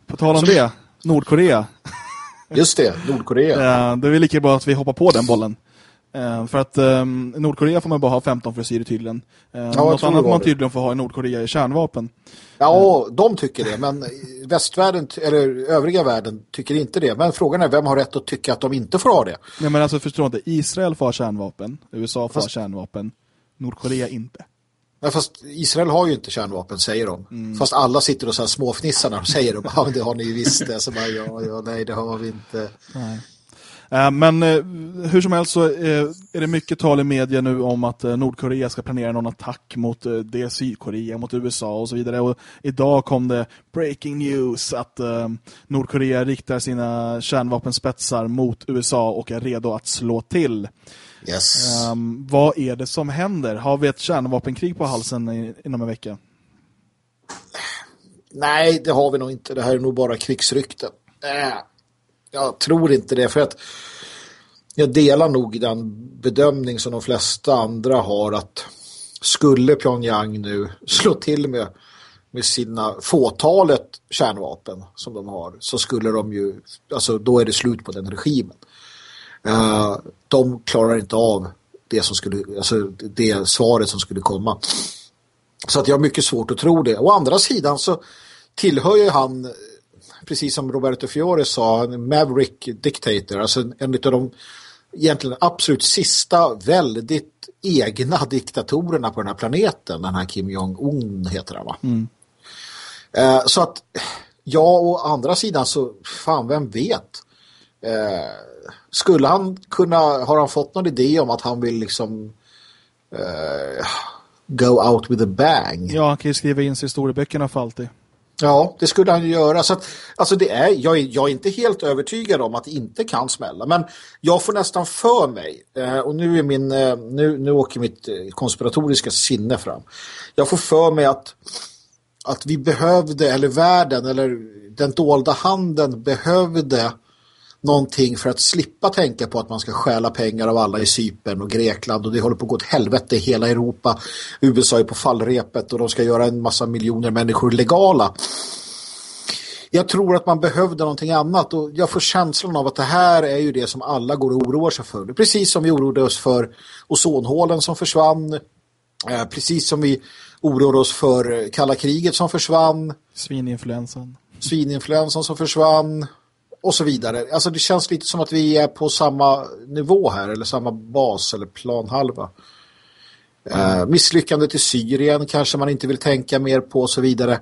På tal om det, Nordkorea. Just det, Nordkorea. Eh, det är lika bra att vi hoppar på den bollen. Eh, för att eh, Nordkorea får man bara ha 15 frisyrer tydligen. Eh, något tror annat man tydligen får ha i Nordkorea är kärnvapen. Ja, de tycker det, men västvärlden, eller övriga världen tycker inte det. Men frågan är vem har rätt att tycka att de inte får ha det? Nej men alltså förstår inte, Israel får ha kärnvapen, USA får Fast- ha kärnvapen, Nordkorea inte. Ja, fast Israel har ju inte kärnvapen, säger de. Mm. Fast alla sitter och så här småfnissar när de säger det. Ja, det har ni ju visst det. Så bara, ja, ja, nej, det har vi inte. Eh, men eh, hur som helst så eh, är det mycket tal i media nu om att eh, Nordkorea ska planera någon attack mot eh, det Sydkorea, mot USA och så vidare. Och idag kom det breaking news att eh, Nordkorea riktar sina kärnvapenspetsar mot USA och är redo att slå till. Yes. Um, vad är det som händer? Har vi ett kärnvapenkrig på halsen inom en vecka? Nej, det har vi nog inte. Det här är nog bara krigsrykten. Äh, jag tror inte det, för att jag delar nog den bedömning som de flesta andra har att skulle Pyongyang nu slå till med, med sina fåtalet kärnvapen som de har så skulle de ju, alltså då är det slut på den regimen. Uh, de klarar inte av det som skulle, alltså det svaret som skulle komma. Så att jag har mycket svårt att tro det. Å andra sidan så tillhör ju han, precis som Roberto Fiore sa, en maverick dictator. Alltså en, av de egentligen absolut sista väldigt egna diktatorerna på den här planeten. Den här Kim Jong-Un heter han va? Eh, så att ja, å andra sidan så fan, vem vet? Eh, skulle han kunna, har han fått någon idé om att han vill liksom eh, go out with a bang? Ja, han kan ju skriva in sig i historieböckerna för alltid. Ja, det skulle han ju göra. Så att, alltså det är, jag, är, jag är inte helt övertygad om att det inte kan smälla. Men jag får nästan för mig, eh, och nu, är min, eh, nu, nu åker mitt eh, konspiratoriska sinne fram. Jag får för mig att, att vi behövde, eller världen, eller den dolda handen behövde någonting för att slippa tänka på att man ska stjäla pengar av alla i Cypern och Grekland och det håller på att gå åt helvete i hela Europa. USA är på fallrepet och de ska göra en massa miljoner människor legala. Jag tror att man behövde någonting annat och jag får känslan av att det här är ju det som alla går och oroar sig för. Precis som vi oroade oss för ozonhålen som försvann, eh, precis som vi oroade oss för kalla kriget som försvann. Svininfluensan. Svininfluensan som försvann och så vidare. Alltså det känns lite som att vi är på samma nivå här eller samma bas eller planhalva. Eh, uh, misslyckandet i Syrien kanske man inte vill tänka mer på och så vidare.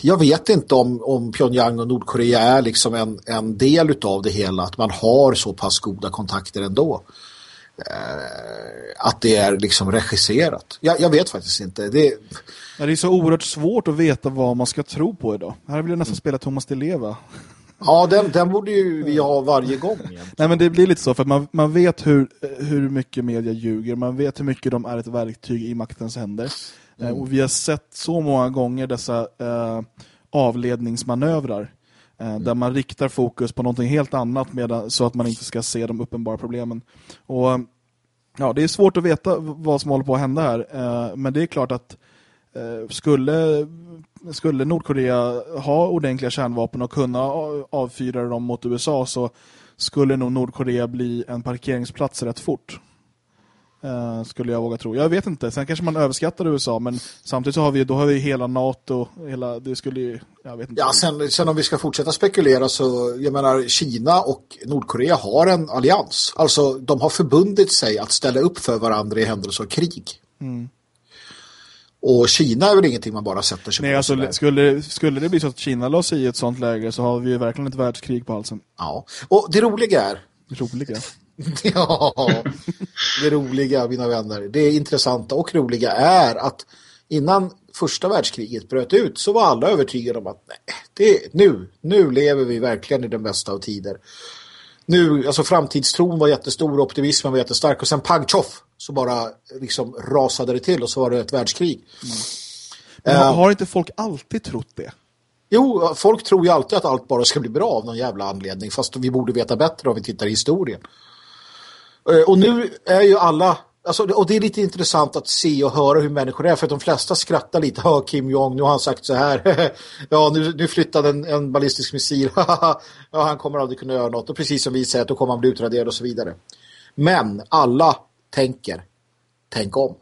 Jag vet inte om, om Pyongyang och Nordkorea är liksom en, en del av det hela. Att man har så pass goda kontakter ändå. Eh, att det är liksom regisserat. Jag, jag vet faktiskt inte. Det... Det är så oerhört svårt att veta vad man ska tro på idag. Här vill jag nästan spela Thomas Di Leva. Ja, den, den borde ju vi ha varje gång. Nej, men det blir lite så för att man, man vet hur, hur mycket media ljuger. Man vet hur mycket de är ett verktyg i maktens händer. Mm. och vi har sett så många gånger dessa eh, avledningsmanövrar. Eh, mm. Där man riktar fokus på någonting helt annat medan, så att man inte ska se de uppenbara problemen. Och ja, Det är svårt att veta vad som håller på att hända här. Eh, men det är klart att eh, skulle skulle Nordkorea ha ordentliga kärnvapen och kunna avfyra dem mot USA så skulle nog Nordkorea bli en parkeringsplats rätt fort. Uh, skulle jag våga tro. Jag vet inte. Sen kanske man överskattar USA men samtidigt så har vi då har vi hela NATO hela det skulle ju, jag vet inte. Ja, sen, sen om vi ska fortsätta spekulera så jag menar Kina och Nordkorea har en allians. Alltså de har förbundit sig att ställa upp för varandra i händelse av krig. Mm. Och Kina är väl ingenting man bara sätter sig Nej, på. Alltså, skulle, skulle det bli så att Kina låser i ett sånt läge så har vi ju verkligen ett världskrig på halsen. Ja, och det roliga är... Roliga? ja, det roliga, mina vänner. Det intressanta och roliga är att innan första världskriget bröt ut så var alla övertygade om att nej, det, nu, nu lever vi verkligen i den bästa av tider nu, alltså framtidstron var jättestor, optimismen var jättestark och sen pang tjoff så bara liksom rasade det till och så var det ett världskrig. Mm. Uh, har inte folk alltid trott det? Jo, folk tror ju alltid att allt bara ska bli bra av någon jävla anledning fast vi borde veta bättre om vi tittar i historien. Uh, och nu är ju alla Alltså, och det är lite intressant att se och höra hur människor är för att de flesta skrattar lite. Hör Kim Jong, nu har han sagt så här. ja, nu, nu flyttade en, en ballistisk missil. ja, han kommer aldrig kunna göra något. Och precis som vi säger då kommer han bli utraderad och så vidare. Men alla tänker, tänk om.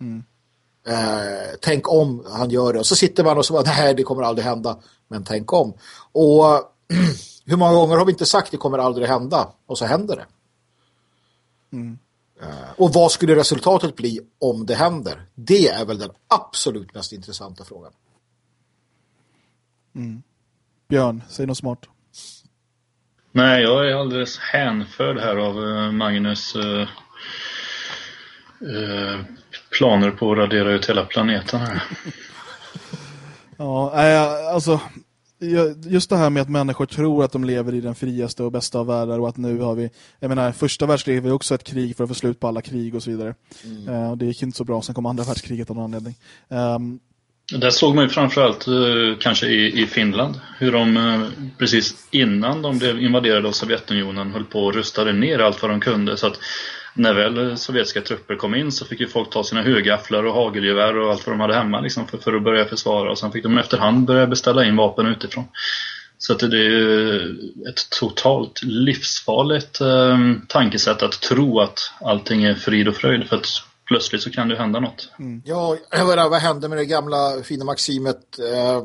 Mm. Eh, tänk om han gör det. Och så sitter man och så bara, nej det kommer aldrig hända. Men tänk om. Och hur många gånger har vi inte sagt det kommer aldrig hända? Och så händer det. Mm. Eh, och vad skulle resultatet bli om det händer? Det är väl den absolut mest intressanta frågan. Mm. Björn, säg något smart. Nej, jag är alldeles hänförd här av eh, Magnus uh, planer på att radera ut hela planeten här. ja, alltså just det här med att människor tror att de lever i den friaste och bästa av världar och att nu har vi, jag menar, första världskriget var också ett krig för att få slut på alla krig och så vidare. Mm. Uh, det gick inte så bra, sen kom andra världskriget av någon anledning. Um, där såg man ju framförallt uh, kanske i, i Finland hur de uh, precis innan de blev invaderade av Sovjetunionen höll på och rustade ner allt vad de kunde så att när väl sovjetiska trupper kom in så fick ju folk ta sina högafflar och hagelgevär och allt vad de hade hemma liksom för, för att börja försvara och sen fick de efterhand börja beställa in vapen utifrån. Så att det är ju ett totalt livsfarligt eh, tankesätt att tro att allting är frid och fröjd för att plötsligt så kan det hända något. Mm. Ja, vad, vad hände med det gamla fina maximet eh, eh,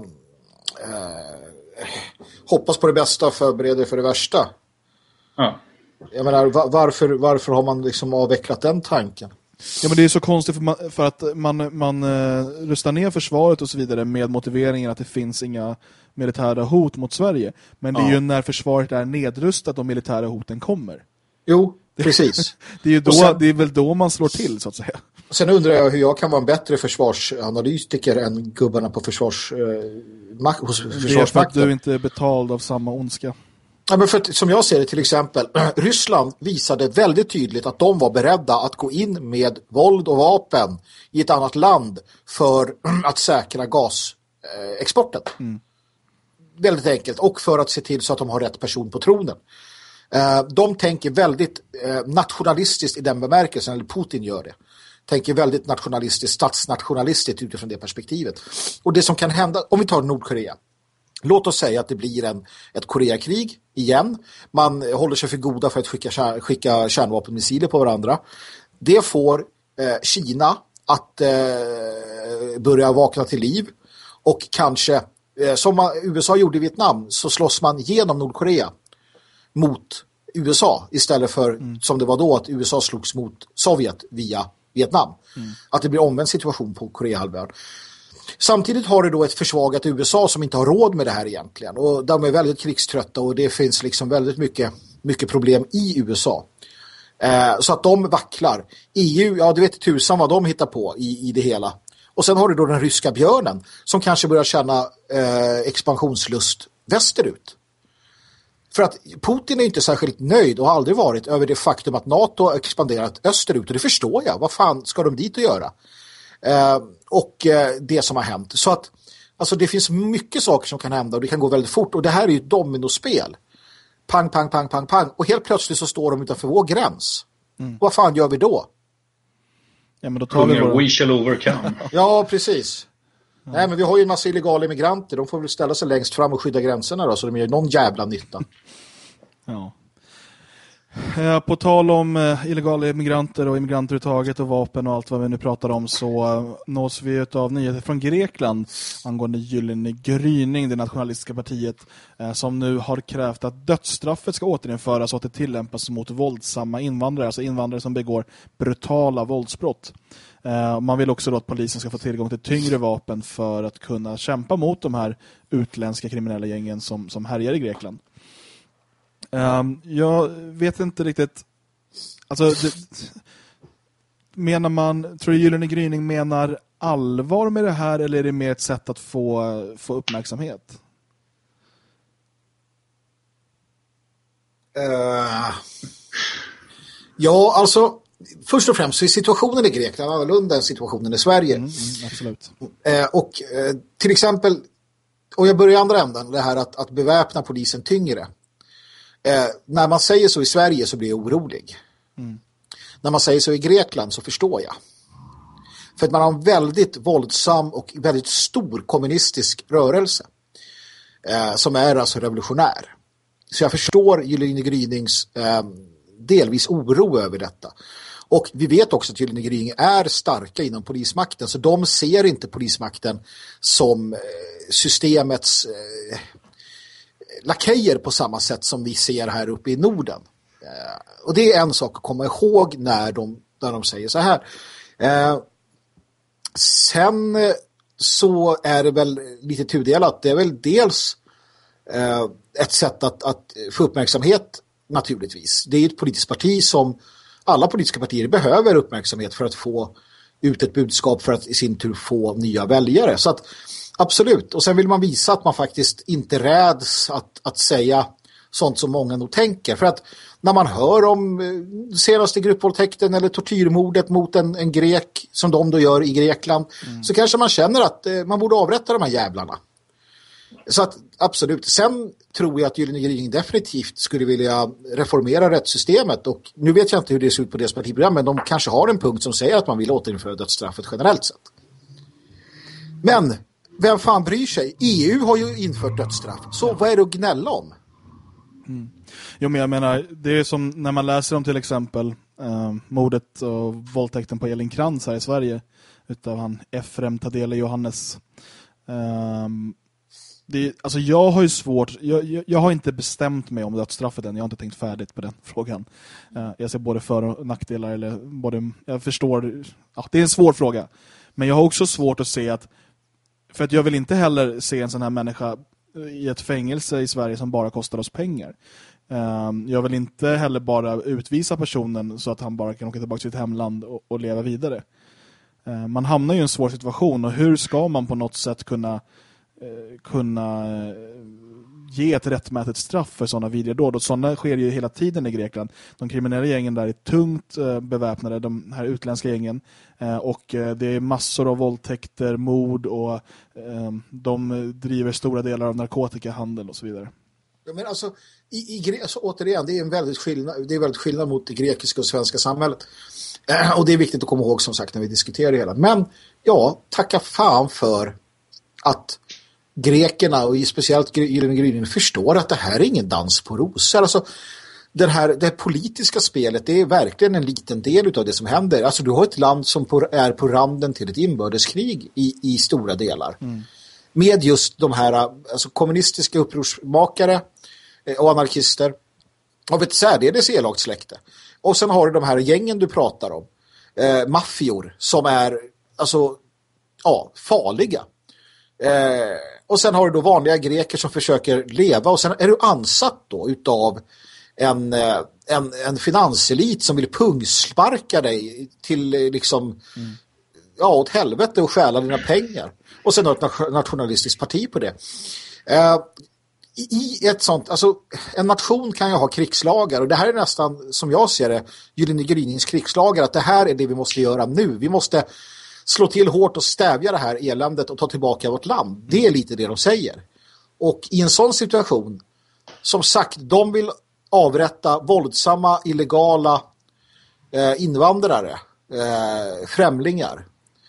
hoppas på det bästa, förbered dig för det värsta. Ja. Jag menar, varför, varför har man liksom avvecklat den tanken? Ja, men det är så konstigt för, man, för att man, man uh, rustar ner försvaret och så vidare med motiveringen att det finns inga militära hot mot Sverige. Men det är ju när försvaret är nedrustat och militära hoten kommer. Jo, precis. det, är ju då, sen, det är väl då man slår till så att säga. Sen undrar jag hur jag kan vara en bättre försvarsanalytiker än gubbarna på försvars, eh, hos Försvarsmakten. Det är för att du inte är betald av samma ondska. Ja, men för som jag ser det till exempel, Ryssland visade väldigt tydligt att de var beredda att gå in med våld och vapen i ett annat land för att säkra gasexporten. Mm. väldigt enkelt. Och för att se till så att de har rätt person på tronen. Eh, de tänker väldigt eh, nationalistiskt i den bemärkelsen, eller Putin gör det. Tänker väldigt nationalistiskt, statsnationalistiskt utifrån det perspektivet. Och det som kan hända, om vi tar Nordkorea. Låt oss säga att det blir en, ett Koreakrig igen. Man håller sig för goda för att skicka, skicka kärnvapenmissiler på varandra. Det får eh, Kina att eh, börja vakna till liv. Och kanske, eh, som USA gjorde i Vietnam, så slåss man genom Nordkorea mot USA istället för mm. som det var då att USA slogs mot Sovjet via Vietnam. Mm. Att det blir omvänd situation på Koreahalvön. Samtidigt har du då ett försvagat USA som inte har råd med det här egentligen. Och de är väldigt krigströtta och det finns liksom väldigt mycket, mycket problem i USA. Eh, så att de vacklar. EU, ja du vet tusan vad de hittar på i, i det hela. Och sen har du då den ryska björnen som kanske börjar känna eh, expansionslust västerut. För att Putin är inte särskilt nöjd och har aldrig varit över det faktum att NATO har expanderat österut. Och det förstår jag. Vad fan ska de dit och göra? Eh, och eh, det som har hänt. Så att alltså det finns mycket saker som kan hända och det kan gå väldigt fort. Och det här är ju ett dominospel. Pang, pang, pang, pang, pang. Och helt plötsligt så står de utanför vår gräns. Mm. Vad fan gör vi då? Ja, men då tar vi bara... We shall overcome. ja, precis. Ja. Nej, men vi har ju en massa illegala immigranter. De får väl ställa sig längst fram och skydda gränserna då, så de gör någon jävla nytta. Ja. Eh, på tal om eh, illegala immigranter och immigranter uttaget och vapen och allt vad vi nu pratar om så eh, nås vi av nyheter från Grekland angående Gyllene gryning, det nationalistiska partiet som nu har krävt att dödsstraffet ska återinföras och att det tillämpas mot våldsamma invandrare, alltså invandrare som begår brutala våldsbrott. Man vill också att polisen ska få tillgång till tyngre vapen för att kunna kämpa mot de här utländska kriminella gängen som, som härjar i Grekland. Um, jag vet inte riktigt... Alltså, det, menar man, tror du Gyllene Gryning menar allvar med det här eller är det mer ett sätt att få, få uppmärksamhet? Uh, ja, alltså först och främst så är situationen i Grekland annorlunda än situationen i Sverige. Mm, mm, absolut. Uh, och uh, till exempel, och jag börjar i andra änden, det här att, att beväpna polisen tyngre. Eh, när man säger så i Sverige så blir jag orolig. Mm. När man säger så i Grekland så förstår jag. För att man har en väldigt våldsam och väldigt stor kommunistisk rörelse. Eh, som är alltså revolutionär. Så jag förstår Gyllene Grynings eh, delvis oro över detta. Och vi vet också att Gyllene Gryning är starka inom polismakten. Så de ser inte polismakten som eh, systemets eh, lakejer på samma sätt som vi ser här uppe i Norden. Eh, och det är en sak att komma ihåg när de, när de säger så här. Eh, sen eh, så är det väl lite tudelat. Det är väl dels eh, ett sätt att, att få uppmärksamhet naturligtvis. Det är ett politiskt parti som alla politiska partier behöver uppmärksamhet för att få ut ett budskap för att i sin tur få nya väljare. Så att Absolut, och sen vill man visa att man faktiskt inte räds att, att säga sånt som många nog tänker. För att när man hör om eh, senaste gruppvåldtäkten eller tortyrmordet mot en, en grek som de då gör i Grekland mm. så kanske man känner att eh, man borde avrätta de här jävlarna. Så att absolut. Sen tror jag att Gyllene Gryning definitivt skulle vilja reformera rättssystemet och nu vet jag inte hur det ser ut på deras partiprogram men de kanske har en punkt som säger att man vill återinföra dödsstraffet generellt sett. Men vem fan bryr sig? EU har ju infört dödsstraff. Så vad är det att gnälla om? Mm. Jo, men jag menar, det är som när man läser om till exempel eh, mordet och våldtäkten på Elin Krantz här i Sverige utav han Efrem Tadele Johannes. Eh, det, alltså jag har ju svårt, jag, jag, jag, har inte bestämt mig om dödsstraffet än, jag har inte tänkt färdigt på den frågan. Eh, jag ser både för- och nackdelar, eller både, jag förstår, ja, det är en svår fråga. Men jag har också svårt att se att för att jag vill inte heller se en sån här människa eh, i ett fängelse i Sverige som bara kostar oss pengar. Ehm, jag vill inte heller bara utvisa personen så att han bara kan åka tillbaka till sitt hemland och, och leva vidare. Ehm, man hamnar ju i en svår situation och hur ska man på något sätt kunna, eh, kunna eh, ge ett rättmätigt straff för sådana vidriga dåd. Och sådana sker ju hela tiden i Grekland. De kriminella gängen där är tungt eh, beväpnade, de här utländska gängen. Eh, och eh, det är massor av våldtäkter, mord och de driver stora delar av narkotikahandel och så vidare. Men alltså, i, i, alltså, återigen, det är en väldigt skillnad, det är väldigt skillnad mot det grekiska och svenska samhället. Eh, och det är viktigt att komma ihåg som sagt när vi diskuterar det hela. Men ja, tacka fan för att grekerna och speciellt Gyllene Gryningen förstår att det här är ingen dans på rosor. Alltså, den här, det här politiska spelet det är verkligen en liten del av det som händer. Alltså du har ett land som på, är på randen till ett inbördeskrig i, i stora delar. Mm. Med just de här alltså, kommunistiska upprorsmakare eh, och anarkister av ett särdeles elakt släkte. Och sen har du de här gängen du pratar om. Eh, maffior som är alltså ja, farliga. Eh, och sen har du då vanliga greker som försöker leva och sen är du ansatt då utav en, eh, en, en finanselit som vill pungsparka dig till eh, liksom mm. ja, åt helvete och stjäla dina pengar. Och sen har du ett nationalistiskt parti på det. Eh, i ett sånt, alltså en nation kan ju ha krigslagar och det här är nästan som jag ser det Gyllene Grynings krigslagar att det här är det vi måste göra nu. Vi måste slå till hårt och stävja det här eländet och ta tillbaka vårt land. Det är lite det de säger. Och i en sån situation som sagt, de vill avrätta våldsamma, illegala eh, invandrare, eh, främlingar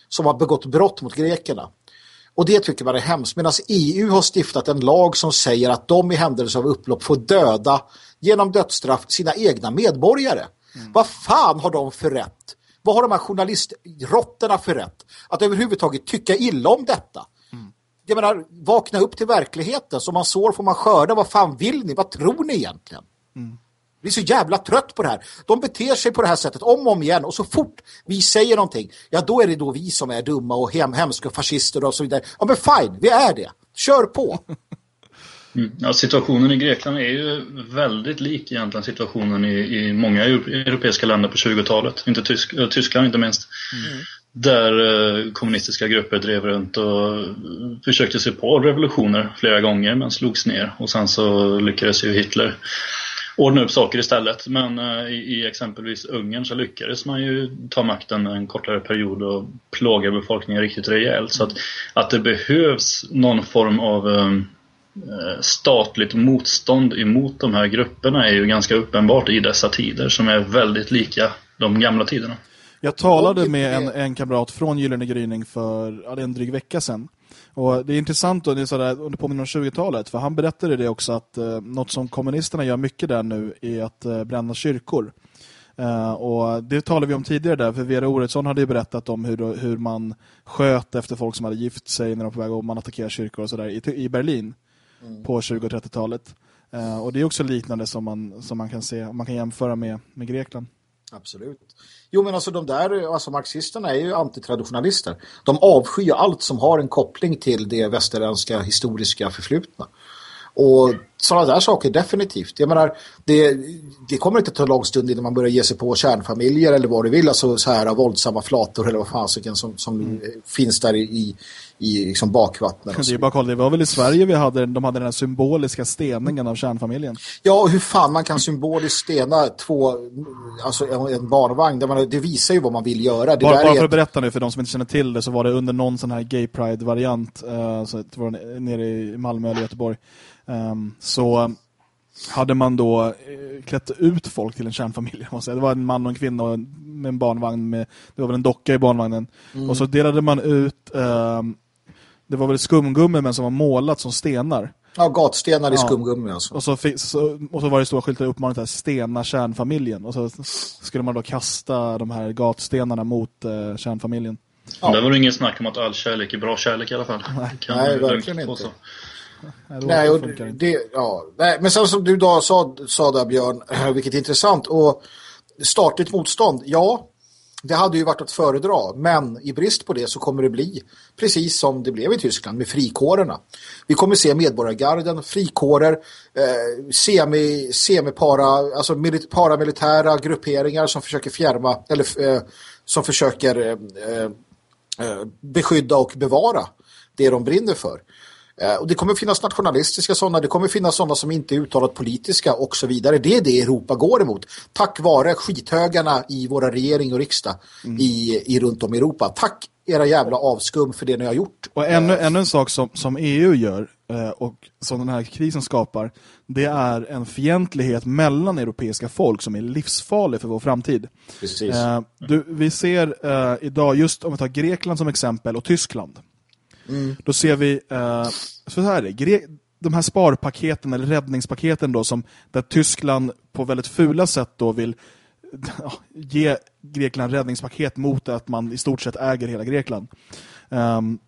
som har begått brott mot grekerna. Och det tycker man är hemskt. Medan EU har stiftat en lag som säger att de i händelse av upplopp får döda genom dödsstraff sina egna medborgare. Mm. Vad fan har de för rätt? Vad har de här journalistrotterna för rätt? Att överhuvudtaget tycka illa om detta. Mm. Jag menar, vakna upp till verkligheten. Som man sår får man skörda. Vad fan vill ni? Vad tror ni egentligen? Mm. Vi är så jävla trött på det här. De beter sig på det här sättet om och om igen. Och så fort vi säger någonting, ja då är det då vi som är dumma och hem, hemska fascister och så vidare. Ja men fine, vi är det. Kör på. Mm. Ja, situationen i Grekland är ju väldigt lik egentligen situationen i, i många europeiska länder på 20-talet. Inte Tysk, äh, Tyskland inte minst. Mm. Där eh, kommunistiska grupper drev runt och försökte se på revolutioner flera gånger men slogs ner. Och sen så lyckades ju Hitler ordna upp saker istället. Men eh, i, exempelvis Ungern så lyckades man ju ta makten en kortare period och plåga befolkningen riktigt rejält. Så att, att det behövs någon form av eh, eh, statligt motstånd emot de här grupperna är ju ganska uppenbart i dessa tider som är väldigt lika de gamla tiderna. Jag talade med en, en kamrat från Gyllene Gryning för ja, en dryg vecka sedan. Och det är intressant och det är sådär, under påminner om 20-talet för han berättade det också att eh, något som kommunisterna gör mycket där nu är att eh, bränna kyrkor. Uh, och det talade vi om tidigare där, för Vera Oretsson hade ju berättat om hur, hur man sköt efter folk som hade gift sig när de var på väg och man attackerar kyrkor och sådär i, i Berlin mm. på 20- och 30-talet. Uh, och det är också liknande som man, som man kan se, man kan jämföra med, med Grekland. Absolut. Jo men alltså de där, alltså marxisterna är ju antitraditionalister. De avskyr allt som har en koppling till det västerländska historiska förflutna. Och sådana där saker definitivt. Jag menar, det, det kommer inte ta lång stund innan man börjar ge sig på kärnfamiljer eller vad du vill. Alltså så här våldsamma flator eller vad fan som, som mm. finns där i, i liksom bakvattnet. Det, är bara kolla, det var väl i Sverige vi hade, de hade den här symboliska steningen av kärnfamiljen. Ja, och hur fan man kan symboliskt stena två, alltså en, barnvagn. Det, man, det visar ju vad man vill göra. Det bara, bara för att berätta nu för de som inte känner till det så var det under någon sån här gay pride-variant så det var nere i Malmö eller Göteborg. Um, så hade man då eh, klätt ut folk till en kärnfamilj. Det var en man och en kvinna med en barnvagn. Med, det var väl en docka i barnvagnen. Mm. Och så delade man ut um, det var väl skumgummi men som var målat som stenar. Ja, gatstenar i ja. skumgummi alltså. Och så, så, och så var det stora skyltar uppmanat här, stena kärnfamiljen. Och så skulle man då kasta de här gatstenarna mot eh, kärnfamiljen. Ja. Där var det ingen snack om att all kärlek är bra kärlek i alla fall. Nej, Nej verkligen inte. Nej, Nej, och det, ja. Nej, men sen som du då sa, sa där Björn, vilket är intressant. Och statligt motstånd, ja, det hade ju varit att föredra, men i brist på det så kommer det bli precis som det blev i Tyskland med frikårerna. Vi kommer se medborgargarden, frikårer, eh, semi, semipara, alltså paramilitära grupperingar som försöker fjärma, eller eh, som försöker eh, eh, eh beskydda och bevara det de brinner för. Eh, och det kommer finnas nationalistiska sådana, det kommer finnas sådana som inte är uttalat politiska och så vidare. Det är det Europa går emot. Tack vare skithögarna i våra regering och riksdag mm. i, i runt om i Europa. Tack era jävla avskum för det ni har gjort. Och ännu, ännu en sak som, som EU gör eh, och som den här krisen skapar det är en fientlighet mellan europeiska folk som är livsfarlig för vår framtid. Precis. Eh, du, vi ser idag, just om vi tar Grekland som exempel och Tyskland Mm. Då ser vi, eh, så här är de här sparpaketen eller räddningspaketen då som där Tyskland på väldigt fula sätt då vill ja, ge Grekland räddningspaket mot att man i stort sett äger hela Grekland. Um,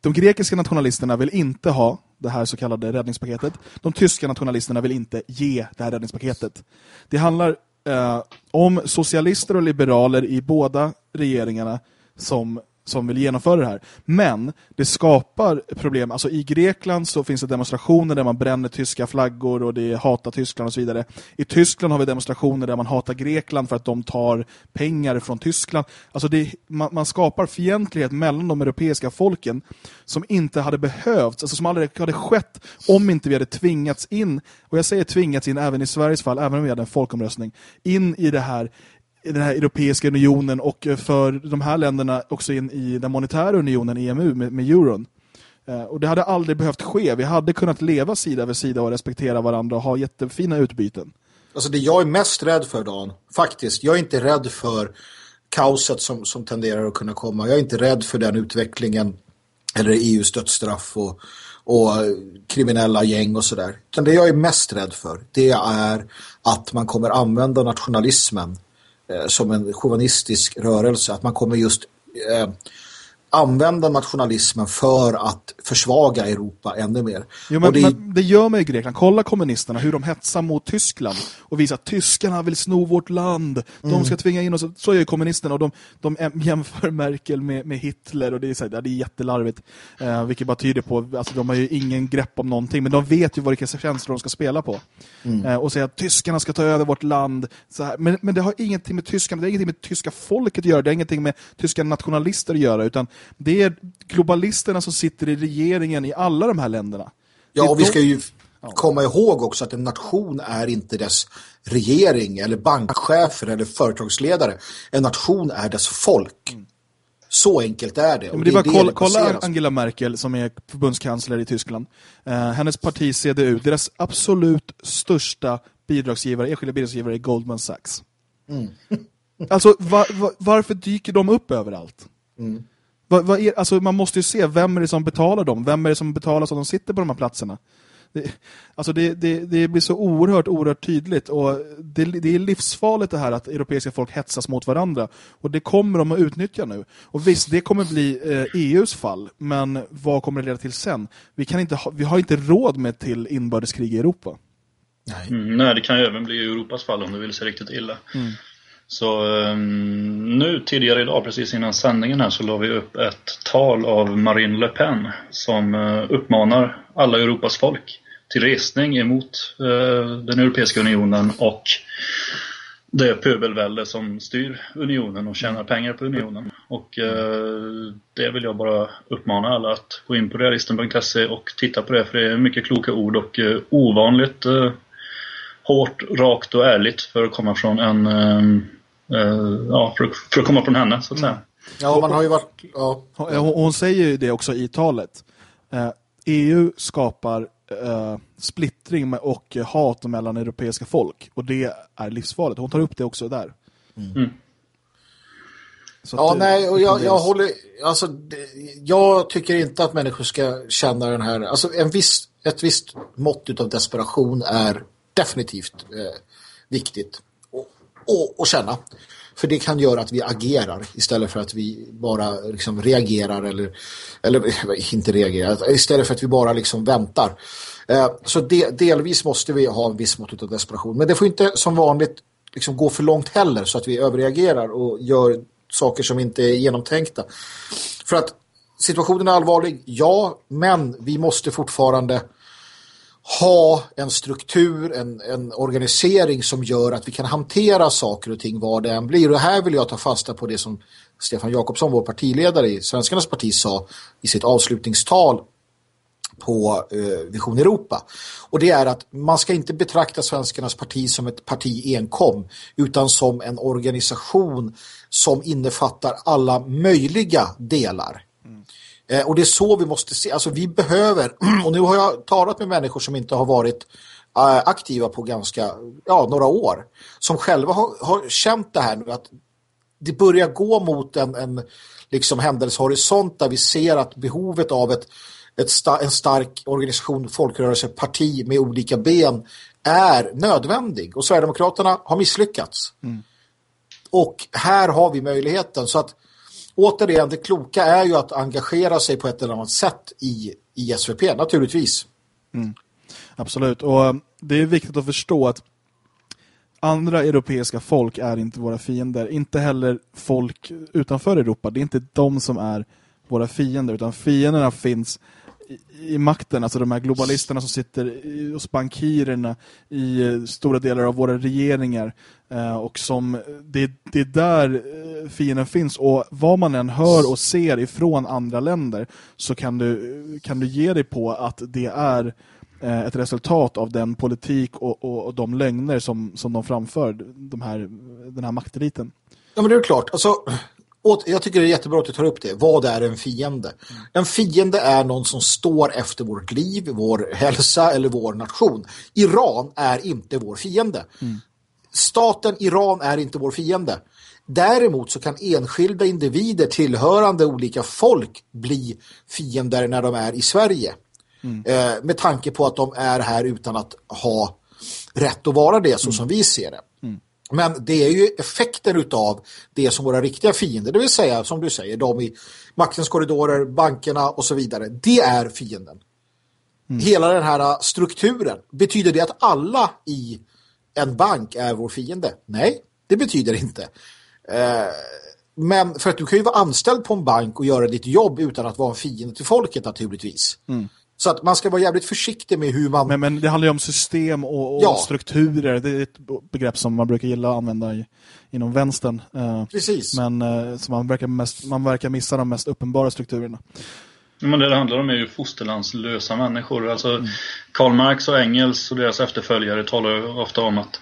de grekiska nationalisterna vill inte ha det här så kallade räddningspaketet. De tyska nationalisterna vill inte ge det här räddningspaketet. Det handlar eh, om socialister och liberaler i båda regeringarna som som vill genomföra det här. Men det skapar problem. Alltså i Grekland så finns det demonstrationer där man bränner tyska flaggor och det hatar Tyskland och så vidare. I Tyskland har vi demonstrationer där man hatar Grekland för att de tar pengar från Tyskland. Alltså det, man, man skapar fientlighet mellan de europeiska folken som inte hade behövts, alltså som aldrig hade skett om inte vi hade tvingats in, och jag säger tvingats in även i Sveriges fall, även om vi hade en folkomröstning, in i det här den här Europeiska unionen och eh, för de här länderna också in i den monetära unionen, EMU, med, med euron. Eh, och det hade aldrig behövt ske. Vi hade kunnat leva sida vid sida och respektera varandra och ha jättefina utbyten. Alltså det jag är mest rädd för, Dan, faktiskt, jag är inte rädd för kaoset som, som tenderar att kunna komma. Jag är inte rädd för den utvecklingen eller EUs dödsstraff och, och eh, kriminella gäng och sådär. Utan det jag är mest rädd för, det är att man kommer använda nationalismen Eh, som en chauvinistisk rörelse. Att man kommer just eh, använda nationalismen för att försvaga Europa ännu mer. Jo, men, det... Men det gör man i Grekland. Kolla kommunisterna, hur de hetsar mot Tyskland och visar att tyskarna vill sno vårt land. De mm. ska tvinga in oss. Så gör kommunisterna och de, de jämför Merkel med, med Hitler och det är, så här, det är jättelarvigt. Eh, vilket bara tyder på att alltså, de har ju ingen grepp om någonting. Men de vet ju vilka känslor de ska spela på. Mm. Eh, och säga att tyskarna ska ta över vårt land. Men, men det har ingenting med tyskarna, det har ingenting med tyska folket att göra. Det har ingenting med tyska nationalister att göra. Utan det är globalisterna som sitter i regeringen i alla de här länderna. Ja, och vi ska ju komma ihåg också att en nation är inte dess regering eller bankchefer eller företagsledare. En nation är dess folk. Mm. Så enkelt är det. Ja, men det är bara det kolla, kolla Angela Merkel som är förbundskansler i Tyskland. Uh, hennes parti CDU, deras absolut största bidragsgivare, enskilda bidragsgivare är Goldman Sachs. Mm. alltså var, var, varför dyker de upp överallt? Mm. Vad, vad är, alltså man måste ju se, vem är det som betalar dem? Vem är det som betalar så att de sitter på de här platserna? Det, alltså det, det, det, blir så oerhört, oerhört tydligt och det, det, är livsfarligt det här att europeiska folk hetsas mot varandra och det kommer de att utnyttja nu. Och visst, det kommer bli eh, EUs fall, men vad kommer det leda till sen? Vi, kan inte ha, vi har inte råd med till inbördeskrig i Europa. Nej. Mm, nej, det kan ju även bli Europas fall om det vill sig riktigt illa. Mm. Så um, nu tidigare idag, precis innan sändningen här, så la vi upp ett tal av Marine Le Pen som uh, uppmanar alla Europas folk till resning emot uh, den Europeiska unionen och det pöbelvälde som styr unionen och tjänar pengar på unionen. Och uh, det vill jag bara uppmana alla att gå in på realisten.se och titta på det för det är mycket kloka ord och ovanligt hårt, rakt och ärligt för att komma från en ehm, ja, för, för, att komma från henne så att säga. Ja, man har ju varit... Ja. Hon, hon säger ju det också i talet. Eh, EU skapar eh, splittring och hat mellan europeiska folk. Och det är livsfarligt. Hon tar upp det också där. Mm. mm. ja, det, nej, och jag, jag håller... Alltså, jag tycker inte att människor ska känna den här... Alltså, en viss, ett visst mått av desperation är definitivt eh, viktigt och, och känna. För det kan göra att vi agerar istället för att vi bara liksom reagerar eller, eller inte reagerar, istället för att vi bara liksom väntar. Eh, så de, delvis måste vi ha en viss mått av desperation. Men det får inte som vanligt liksom gå för långt heller så att vi överreagerar och gör saker som inte är genomtänkta. För att situationen är allvarlig, ja, men vi måste fortfarande ha en struktur, en, en organisering som gör att vi kan hantera saker och ting vad det än blir. Och här vill jag ta fasta på det som Stefan Jakobsson, vår partiledare i Svenskarnas parti, sa i sitt avslutningstal på eh, Vision Europa. Och det är att man ska inte betrakta Svenskarnas parti som ett parti enkom utan som en organisation som innefattar alla möjliga delar. Mm. Eh, och det är så vi måste se. Alltså vi behöver, och nu har jag talat med människor som inte har varit eh, aktiva på ganska, ja, några år. Som själva har, har känt det här nu att det börjar gå mot en, en liksom händelsehorisont där vi ser att behovet av ett, ett sta, en stark organisation, folkrörelse, parti med olika ben är nödvändig. Och Sverigedemokraterna har misslyckats. Mm. Och här har vi möjligheten. Så att återigen, det kloka är ju att engagera sig på ett eller annat sätt i, i SVP, naturligtvis. Mm. Absolut, och eh, det är viktigt att förstå att andra europeiska folk är inte våra fiender. Inte heller folk utanför Europa. Det är inte de som är våra fiender, utan fienderna finns i, i makten, alltså de här globalisterna som sitter i, hos bankirerna i eh, stora delar av våra regeringar eh, och som det, det är där eh, fienden finns och vad man än hör och ser ifrån andra länder så kan du, kan du ge dig på att det är eh, ett resultat av den politik och, och, och, de lögner som, som de framför de här, den här makteliten. Ja men det är klart, alltså jag tycker det är jättebra att du tar upp det. Vad är en fiende? Mm. En fiende är någon som står efter vårt liv, vår hälsa eller vår nation. Iran är inte vår fiende. Mm. Staten Iran är inte vår fiende. Däremot så kan enskilda individer tillhörande olika folk bli fiender när de är i Sverige. Mm. Eh, med tanke på att de är här utan att ha rätt att vara det så mm. som vi ser det. Men det är ju effekten av det som våra riktiga fiender, det vill säga som du säger, de i maktens korridorer, bankerna och så vidare. Det är fienden. Mm. Hela den här strukturen. Betyder det att alla i en bank är vår fiende? Nej, det betyder inte. Eh, men för att du kan ju vara anställd på en bank och göra ditt jobb utan att vara en fiende till folket naturligtvis. Mm. Så att man ska vara jävligt försiktig med hur man... Men, men det handlar ju om system och, och ja. strukturer. Det är ett begrepp som man brukar gilla att använda i, inom vänstern. Eh, Precis. Men eh, så man, verkar mest, man verkar missa de mest uppenbara strukturerna. Men det det handlar om är ju fosterlandslösa människor. Alltså mm. Karl Marx och Engels och deras efterföljare talar ju ofta om att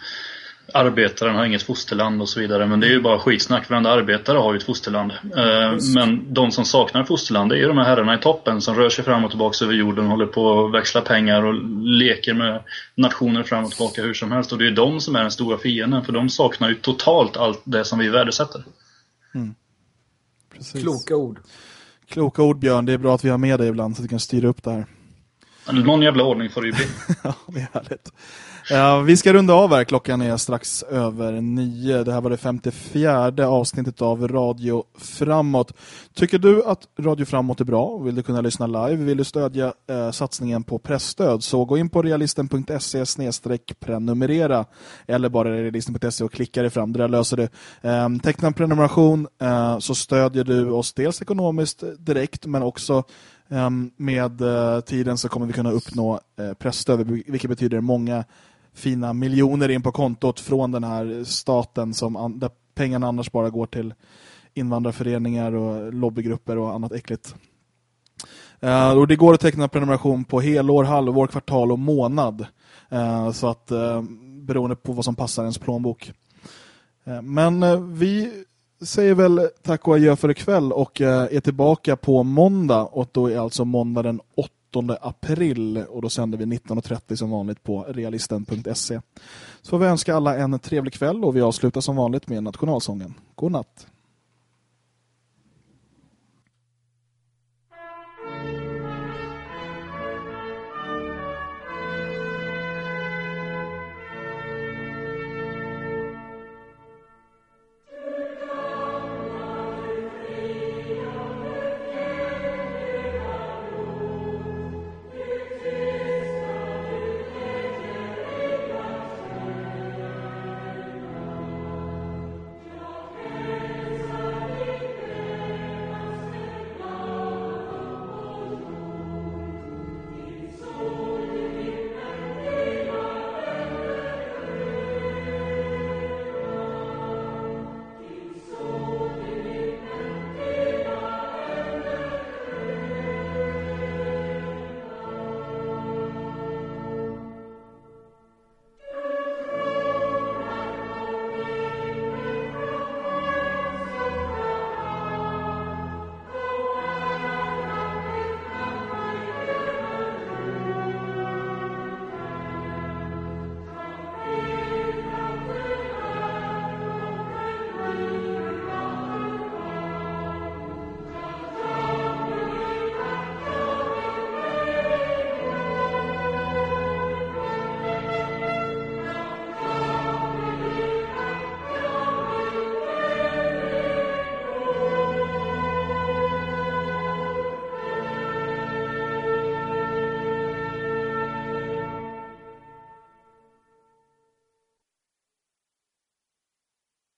arbetaren har inget fosterland och så vidare. Men det är ju bara skitsnack. Varenda arbetare har ju ett fosterland. Eh, men de som saknar fosterland det är ju de här herrarna i toppen som rör sig fram och tillbaka över jorden, håller på att växla pengar och leker med nationer fram och tillbaka hur som helst. Och det är ju de som är den stora fienden. För de saknar ju totalt allt det som vi värdesätter. Mm. Kloka ord. Kloka ord Björn. Det är bra att vi har med dig ibland så att vi kan styra upp det här. Någon jävla ordning får det ju bli. ja, det är härligt. Uh, vi ska runda av här. Klockan är strax över nio. Det här var det 54 avsnittet av Radio Framåt. Tycker du att Radio Framåt är bra? Vill du kunna lyssna live? Vill du stödja uh, satsningen på pressstöd? Så gå in på realisten.se prenumerera eller bara realisten.se och klicka dig fram. Det där löser du. Um, teckna en prenumeration uh, så stödjer du oss dels ekonomiskt direkt men också Ehm, med eh, tiden så kommer vi kunna uppnå eh, presstöd pressstöd vilket betyder många fina miljoner in på kontot från den här staten som där pengarna annars bara går till invandrarföreningar och lobbygrupper och annat äckligt. Eh, och det går att teckna prenumeration på helår, halvår, kvartal och månad. Så att beroende på vad som passar ens plånbok. men vi säger väl tack och adjö för ikväll och eh, är tillbaka på måndag och då är alltså måndag den 8 april och då sänder vi 19.30 som vanligt på realisten.se. Så vi önskar alla en trevlig kväll och vi avslutar som vanligt med nationalsången. God natt!